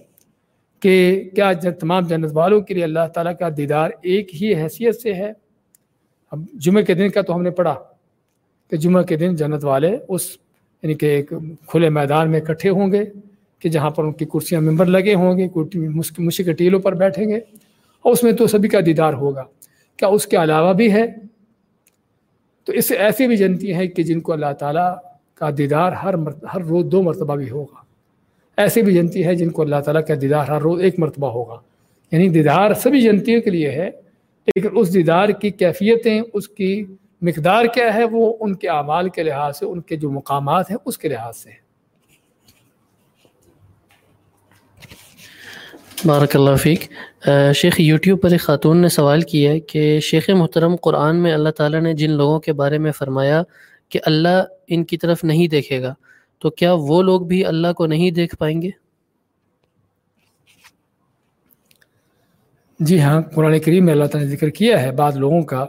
کہ کیا تمام جنت والوں کے لیے اللہ تعالیٰ کا دیدار ایک ہی حیثیت سے ہے؟ اب جمعہ کے دن کا تو ہم نے پڑھا کہ جمعہ کے دن جنت والے اس یعنی کہ ایک کھلے میدان میں اکٹھے ہوں گے کہ جہاں پر ان کی کرسیاں ممبر لگے ہوں گے مشق ٹیلوں پر بیٹھیں گے اور اس میں تو سبھی کا دیدار ہوگا۔ کیا اس کے علاوہ بھی ہے؟ تو اس سے ایسی بھی جنتی ہیں کہ جن کو اللہ تعالیٰ کا دیدار ہر ہر روز دو مرتبہ بھی ہوگا۔ ایسی بھی جنتی ہے جن کو اللہ تعالیٰ کا دیدار ہر روز ایک مرتبہ ہوگا۔ یعنی دیدار سبھی جنتیوں کے لیے ہے، لیکن اس دیدار کی کیفیتیں، اس کی مقدار کیا ہے، وہ ان کے اعمال کے لحاظ سے، ان کے جو مقامات ہیں، اس کے لحاظ سے بارک اللہ فیق شیخ، یوٹیوب پر ایک خاتون نے سوال کیا ہے کہ شیخ محترم قرآن میں اللہ تعالیٰ نے جن لوگوں کے بارے میں فرمایا کہ اللہ ان کی طرف نہیں دیکھے گا تو کیا وہ لوگ بھی اللہ کو نہیں دیکھ پائیں گے؟ جی ہاں قرآن کریم میں اللہ تعالیٰ نے ذکر کیا ہے بعض لوگوں کا،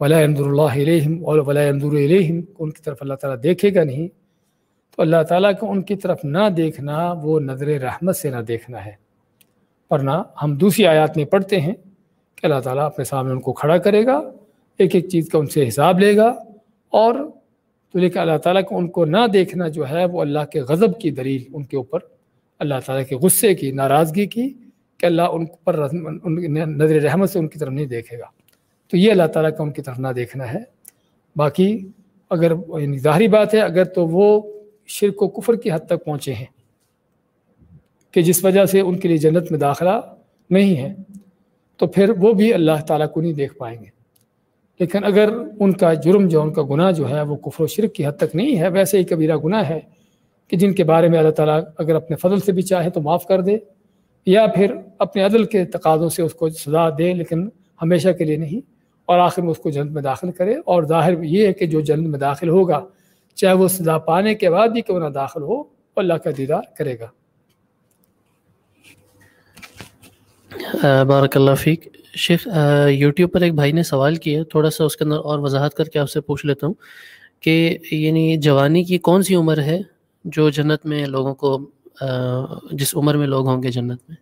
ولا امد اللہ علیہم اور ولا امدر علیہم ان کی طرف اللہ تعالیٰ دیکھے گا نہیں۔ تو اللہ تعالیٰ کو ان کی طرف نہ دیکھنا، وہ نظر رحمت سے نہ دیکھنا ہے۔ ورنہ ہم دوسری آیات میں پڑھتے ہیں کہ اللہ تعالیٰ اپنے سامنے ان کو کھڑا کرے گا، ایک ایک چیز کا ان سے حساب لے گا اور تو لیکن اللہ تعالیٰ کو ان کو نہ دیکھنا جو ہے وہ اللہ کے غضب کی دلیل ان کے اوپر، اللہ تعالیٰ کے غصے کی، ناراضگی کی کہ اللہ ان پر نظر رحمت سے ان کی طرف نہیں دیکھے گا۔ تو یہ اللہ تعالیٰ کا ان کی طرف نہ دیکھنا ہے۔ باقی اگر یعنی ظاہری بات ہے، اگر تو وہ شرک و کفر کی حد تک پہنچے ہیں کہ جس وجہ سے ان کے لیے جنت میں داخلہ نہیں ہے، تو پھر وہ بھی اللہ تعالیٰ کو نہیں دیکھ پائیں گے۔ لیکن اگر ان کا جرم جو ان کا گناہ جو ہے، وہ کفر و شرک کی حد تک نہیں ہے، ویسے ہی کبیرہ گناہ ہے کہ جن کے بارے میں اللہ تعالیٰ اگر اپنے فضل سے بھی چاہے تو معاف کر دے یا پھر اپنے عدل کے تقاضوں سے اس کو سزا دے، لیکن ہمیشہ کے لیے نہیں اور آخر میں اس کو جنت میں داخل کرے۔ اور ظاہر یہ ہے کہ جو جنت میں داخل ہوگا، چاہے وہ سزا پانے کے بعد بھی کیوں نہ داخل ہو اللہ کا دیدار کرے گا۔ بارک اللہ فیق شیخ یوٹیوب پر ایک بھائی نے سوال کیا، تھوڑا سا اس کے اندر اور وضاحت کر کے آپ سے پوچھ لیتا ہوں کہ یعنی جوانی کی کون سی عمر ہے جو جنت میں لوگوں کو جس عمر میں لوگ ہوں گے جنت میں؟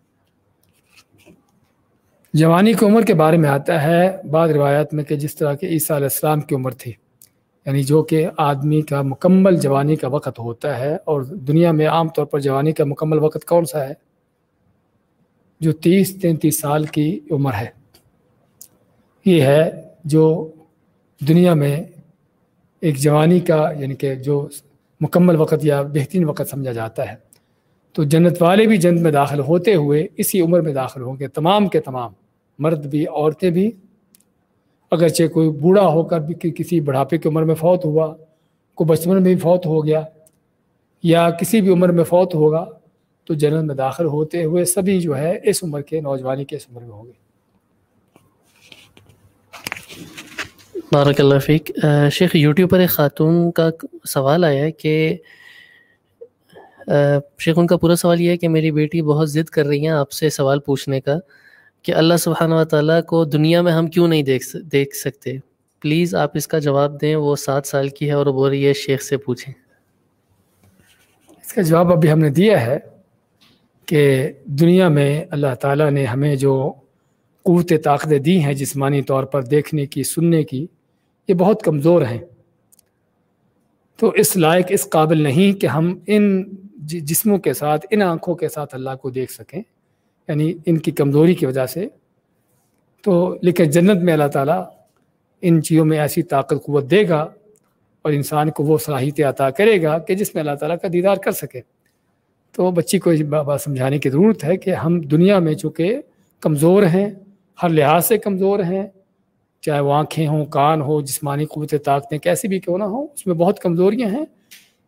جوانی کی عمر کے بارے میں آتا ہے بعض روایت میں کہ جس طرح کے عیسیٰ علیہ السلام کی عمر تھی۔ یعنی جو کہ آدمی کا مکمل جوانی کا وقت ہوتا ہے اور دنیا میں عام طور پر جوانی کا مکمل وقت کون سا ہے؟ جو تیس تینتیس سال کی عمر ہے۔ یہ ہے جو دنیا میں ایک جوانی کا یعنی کہ جو مکمل وقت یا بہترین وقت سمجھا جاتا ہے۔ تو جنت والے بھی جنت میں داخل ہوتے ہوئے اسی عمر میں داخل ہوں گے، تمام کے تمام، مرد بھی، عورتیں بھی۔ اگرچہ کوئی بوڑھا ہو کر بھی کسی بڑھاپے کی عمر میں فوت ہوا، کوئی بچپن میں بھی فوت ہو گیا یا کسی بھی عمر میں فوت ہوگا، تو جنت میں داخل ہوتے ہوئے سبھی جو ہے اس عمر کے، نوجوانی کے اس عمر میں ہوں گے۔ بارک اللہ فیق شیخ، یوٹیوب پر ایک خاتون کا سوال آیا ہے کہ شیخ، ان کا پورا سوال یہ ہے کہ میری بیٹی بہت ضد کر رہی ہیں آپ سے سوال پوچھنے کا کہ اللہ سبحانہ و تعالیٰ کو دنیا میں ہم کیوں نہیں دیکھ دیکھ سکتے۔ پلیز آپ اس کا جواب دیں، وہ سات سال کی ہے اور بول رہی ہے شیخ سے پوچھیں۔ اس کا جواب ابھی ہم نے دیا ہے کہ دنیا میں اللہ تعالیٰ نے ہمیں جو قوت طاقتیں دی ہیں جسمانی طور پر دیکھنے کی، سننے کی، یہ بہت کمزور ہیں۔ تو اس لائق، اس قابل نہیں کہ ہم ان جسموں کے ساتھ، ان آنکھوں کے ساتھ اللہ کو دیکھ سکیں۔ یعنی ان کی کمزوری کی وجہ سے۔ تو لیکن جنت میں اللہ تعالیٰ ان چیزوں میں ایسی طاقت، قوت دے گا اور انسان کو وہ صلاحیت عطا کرے گا کہ جس میں اللہ تعالیٰ کا دیدار کر سکے۔ تو بچی کو بات سمجھانے کی ضرورت ہے کہ ہم دنیا میں چونکہ کمزور ہیں ہر لحاظ سے کمزور ہیں، چاہے وہ آنکھیں ہوں، کان ہو جسمانی قوت، طاقتیں کیسی بھی کیوں نہ ہوں، اس میں بہت کمزوریاں ہیں۔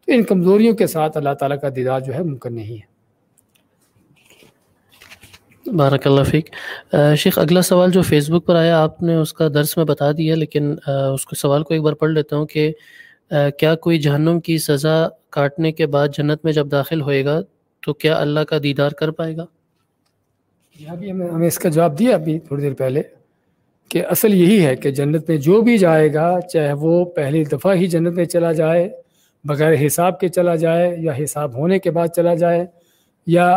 تو ان کمزوریوں کے ساتھ اللہ تعالیٰ کا دیدار جو ہے ممکن نہیں ہے۔ بارک اللہ فیق شیخ، اگلا سوال جو فیس بک پر آیا، آپ نے اس کا درس میں بتا دیا، لیکن اس کو سوال کو ایک بار پڑھ لیتا ہوں کہ کیا کوئی جہنم کی سزا کاٹنے کے بعد جنت میں جب داخل ہوئے گا، تو کیا اللہ کا دیدار کر پائے گا؟ یہ ابھی ہمیں ہمیں اس کا جواب دیا ابھی تھوڑی دیر پہلے کہ اصل یہی ہے کہ جنت میں جو بھی جائے گا، چاہے وہ پہلی دفعہ ہی جنت میں چلا جائے، بغیر حساب کے چلا جائے یا حساب ہونے کے بعد چلا جائے، یا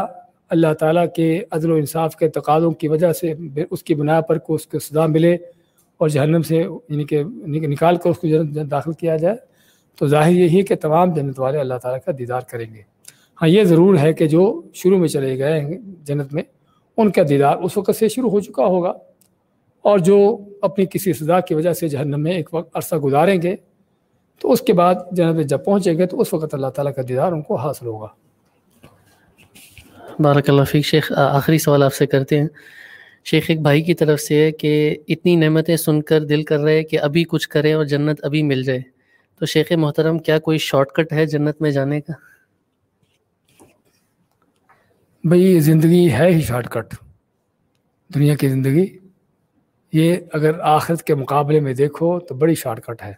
اللہ تعالیٰ کے عدل و انصاف کے تقاضوں کی وجہ سے اس کی بنا پر کو اس کو سزا ملے اور جہنم سے یعنی کہ نکال کر اس کو جنت داخل کیا جائے، تو ظاہر یہی ہے کہ تمام جنت والے اللہ تعالیٰ کا دیدار کریں گے۔ ہاں یہ ضرور ہے کہ جو شروع میں چلے گئے ہیں جنت میں ان کا دیدار اس وقت سے شروع ہو چکا ہوگا۔ اور جو اپنی کسی سزا کی وجہ سے جہنم میں ایک وقت عرصہ گزاریں گے، تو اس کے بعد جنت میں جب پہنچیں گے، تو اس وقت اللہ تعالیٰ کا دیدار ان کو حاصل ہوگا۔ بارک اللہ فیق شیخ آخری سوال آپ سے کرتے ہیں۔ شیخ، ایک بھائی کی طرف سے ہے کہ اتنی نعمتیں سن کر دل کر رہے کہ ابھی کچھ کریں اور جنت ابھی مل جائے۔ تو شیخ محترم، کیا کوئی شارٹ کٹ ہے جنت میں جانے کا؟ بھائی زندگی ہے ہی شارٹ کٹ۔ دنیا کی زندگی۔ یہ اگر آخرت کے مقابلے میں دیکھو تو بڑی شارٹ کٹ ہے۔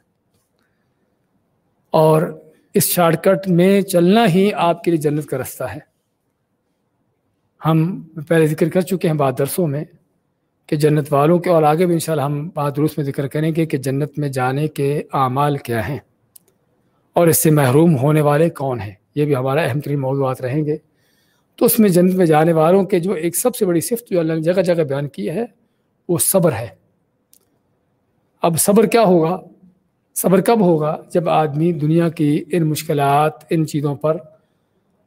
اور اس شارٹ کٹ میں چلنا ہی آپ کے لیے جنت کا رستہ ہے۔ ہم پہلے ذکر کر چکے ہیں بعد درسوں میں کہ جنت والوں کے، اور آگے بھی انشاءاللہ ہم بعد درست میں ذکر کریں گے کہ جنت میں جانے کے اعمال کیا ہیں۔ اور اس سے محروم ہونے والے کون ہیں؟ یہ بھی ہمارا اہم ترین موضوعات رہیں گے۔ تو اس میں جنت میں جانے والوں کے جو ایک سب سے بڑی صفت جو اللہ نے جگہ جگہ بیان کی ہے، وہ صبر ہے۔ اب صبر کیا ہوگا؟ صبر کب ہوگا؟ جب آدمی دنیا کی ان مشکلات، ان چیزوں پر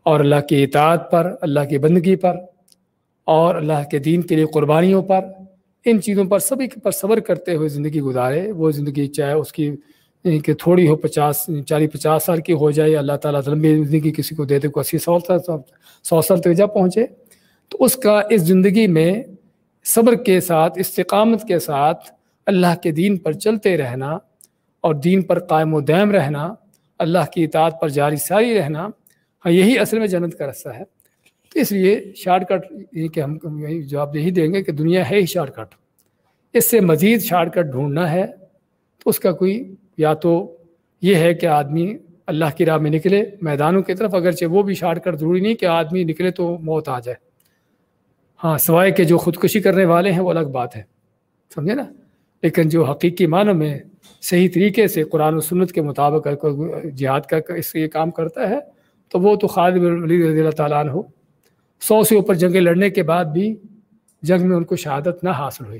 اور اللہ کی اطاعت پر، اللہ کی بندگی پر اور اللہ کے دین کے لیے قربانیوں پر، ان چیزوں پر، سبھی پر صبر کرتے ہوئے زندگی گزارے۔ وہ زندگی چاہے اس کی یعنی کہ تھوڑی ہو پچاس، چالیس، پچاس سال کی ہو جائے، اللہ تعالیٰ لمبی زندگی کسی کو دے دے کو اسی سو سال سو سال تک جب پہنچے، تو اس کا اس زندگی میں صبر کے ساتھ، استقامت کے ساتھ اللہ کے دین پر چلتے رہنا اور دین پر قائم و دائم رہنا، اللہ کی اطاعت پر جاری ساری رہنا ہاں یہی اصل میں جنت کا رستہ ہے۔ تو اس لیے شارٹ کٹ یہ کہ ہم یہی جواب یہی دیں گے کہ دنیا ہے ہی شارٹ کٹ۔ اس سے مزید شارٹ کٹ ڈھونڈنا ہے، تو اس کا کوئی یا تو یہ ہے کہ آدمی اللہ کی راہ میں نکلے، میدانوں کی طرف، اگرچہ وہ بھی شارٹ کٹ ضروری نہیں کہ آدمی نکلے تو موت آ جائے۔ ہاں سوائے کہ جو خودکشی کرنے والے ہیں، وہ الگ بات ہے۔ سمجھے نا؟ لیکن جو حقیقی معنوں میں صحیح طریقے سے قرآن و سنت کے مطابق جہاد کا اس یہ کام کرتا ہے، تو وہ تو خالد ولی رضی اللہ تعالیٰ عنہ سو سے اوپر جنگیں لڑنے کے بعد بھی جنگ میں ان کو شہادت نہ حاصل ہوئی۔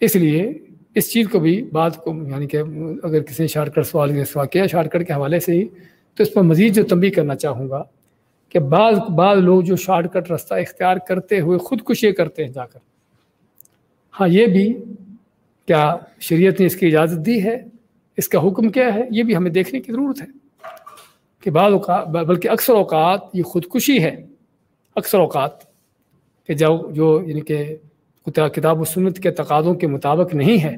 اس لیے اس چیز کو بھی بات کو یعنی کہ اگر کسی نے شارٹ کٹ سوال سوال کیا، شارٹ کٹ کے حوالے سے ہی، تو اس پر مزید جو تنبیہ کرنا چاہوں گا کہ بعض بعض لوگ جو شارٹ کٹ رستہ اختیار کرتے ہوئے خودکشی کرتے ہیں جا کر۔ ہاں یہ بھی کیا شریعت نے اس کی اجازت دی ہے؟ اس کا حکم کیا ہے؟ یہ بھی ہمیں دیکھنے کی ضرورت ہے کہ بعض اوقات، بلکہ اکثر اوقات یہ خودکشی ہے۔ اکثر اوقات کہ جو جو یعنی کہ کتاب و سنت کے تقاضوں کے مطابق نہیں ہے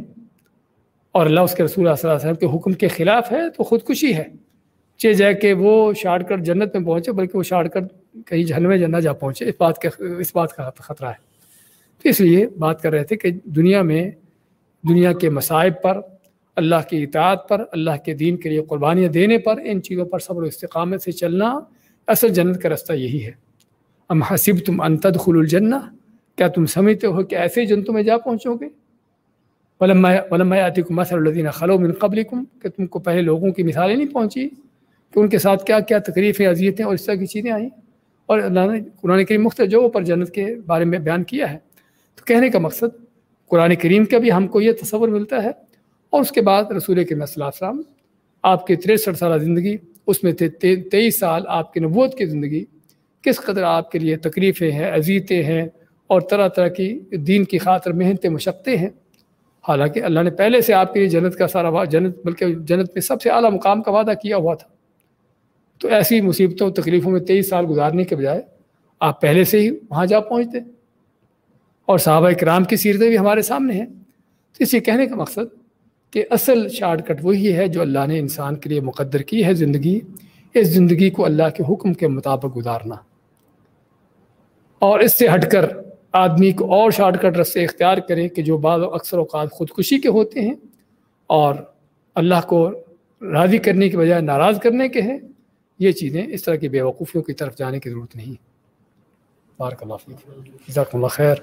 اور اللہ اس کے رسول صلی اللہ علیہ وسلم کے حکم کے خلاف ہے تو خودکشی ہے۔ چے جائے کہ وہ شارٹ کٹ جنت میں پہنچے بلکہ وہ شارٹ کٹ کہیں جہنم میں جنت جا پہنچے، اس بات کے اس بات کا خطرہ ہے۔ تو اس لیے بات کر رہے تھے کہ دنیا میں، دنیا کے مصائب پر، اللہ کی اطاعت پر، اللہ کے دین کے لیے قربانیاں دینے پر، ان چیزوں پر صبر و استقامت سے چلنا اصل جنت کا رستہ یہی ہے۔ ام حسب تم انتد خل الجنہ؟ کیا تم سمجھتے ہو کہ ایسے جنتوں میں جا پہنچو گے؟ علما کو مسر الدین خلو من قبل کہ تم کو پہلے لوگوں کی مثالیں نہیں پہنچی کہ ان کے ساتھ کیا کیا تکلیفیں، اذیتیں اور اس طرح کی چیزیں آئیں۔ اور اللہ نے قرآن کریم مختلف جگہوں پر جنت کے بارے میں بیان کیا ہے۔ تو کہنے کا مقصد، قرآن کریم کا بھی ہم کو یہ تصور ملتا ہے۔ اور اس کے بعد رسول کے صلی السلام آپ کی تریسٹھ سالہ زندگی، اس میں تیئیس سال آپ کی نبوت کی زندگی۔ کس قدر آپ کے لیے تکلیفیں ہیں عزیتیں ہیں اور طرح طرح کی دین کی خاطر محنتیں مشقتیں ہیں۔ حالانکہ اللہ نے پہلے سے آپ کے لیے جنت کا سارا جنت، بلکہ جنت میں سب سے اعلیٰ مقام کا وعدہ کیا ہوا تھا۔ تو ایسی مصیبتوں، تکلیفوں میں تیئیس سال گزارنے کے بجائے آپ پہلے سے ہی وہاں جا پہنچتے۔ اور صحابہ کرام کی سیرتیں بھی ہمارے سامنے ہیں۔ اس یہ کہنے کا مقصد کہ اصل شارٹ کٹ وہی ہے جو اللہ نے انسان کے لیے مقدر کی ہے زندگی، اس زندگی کو اللہ کے حکم کے مطابق گزارنا۔ اور اس سے ہٹ کر آدمی کو اور شارٹ کٹ رستے اختیار کرے کہ جو بعض اکثر اوقات خودکشی کے ہوتے ہیں اور اللہ کو راضی کرنے کے بجائے ناراض کرنے کے ہیں، یہ چیزیں اس طرح کی بیوقوفیوں کی طرف جانے کی ضرورت نہیں۔ بارک اللہ جزاک اللہ خیر۔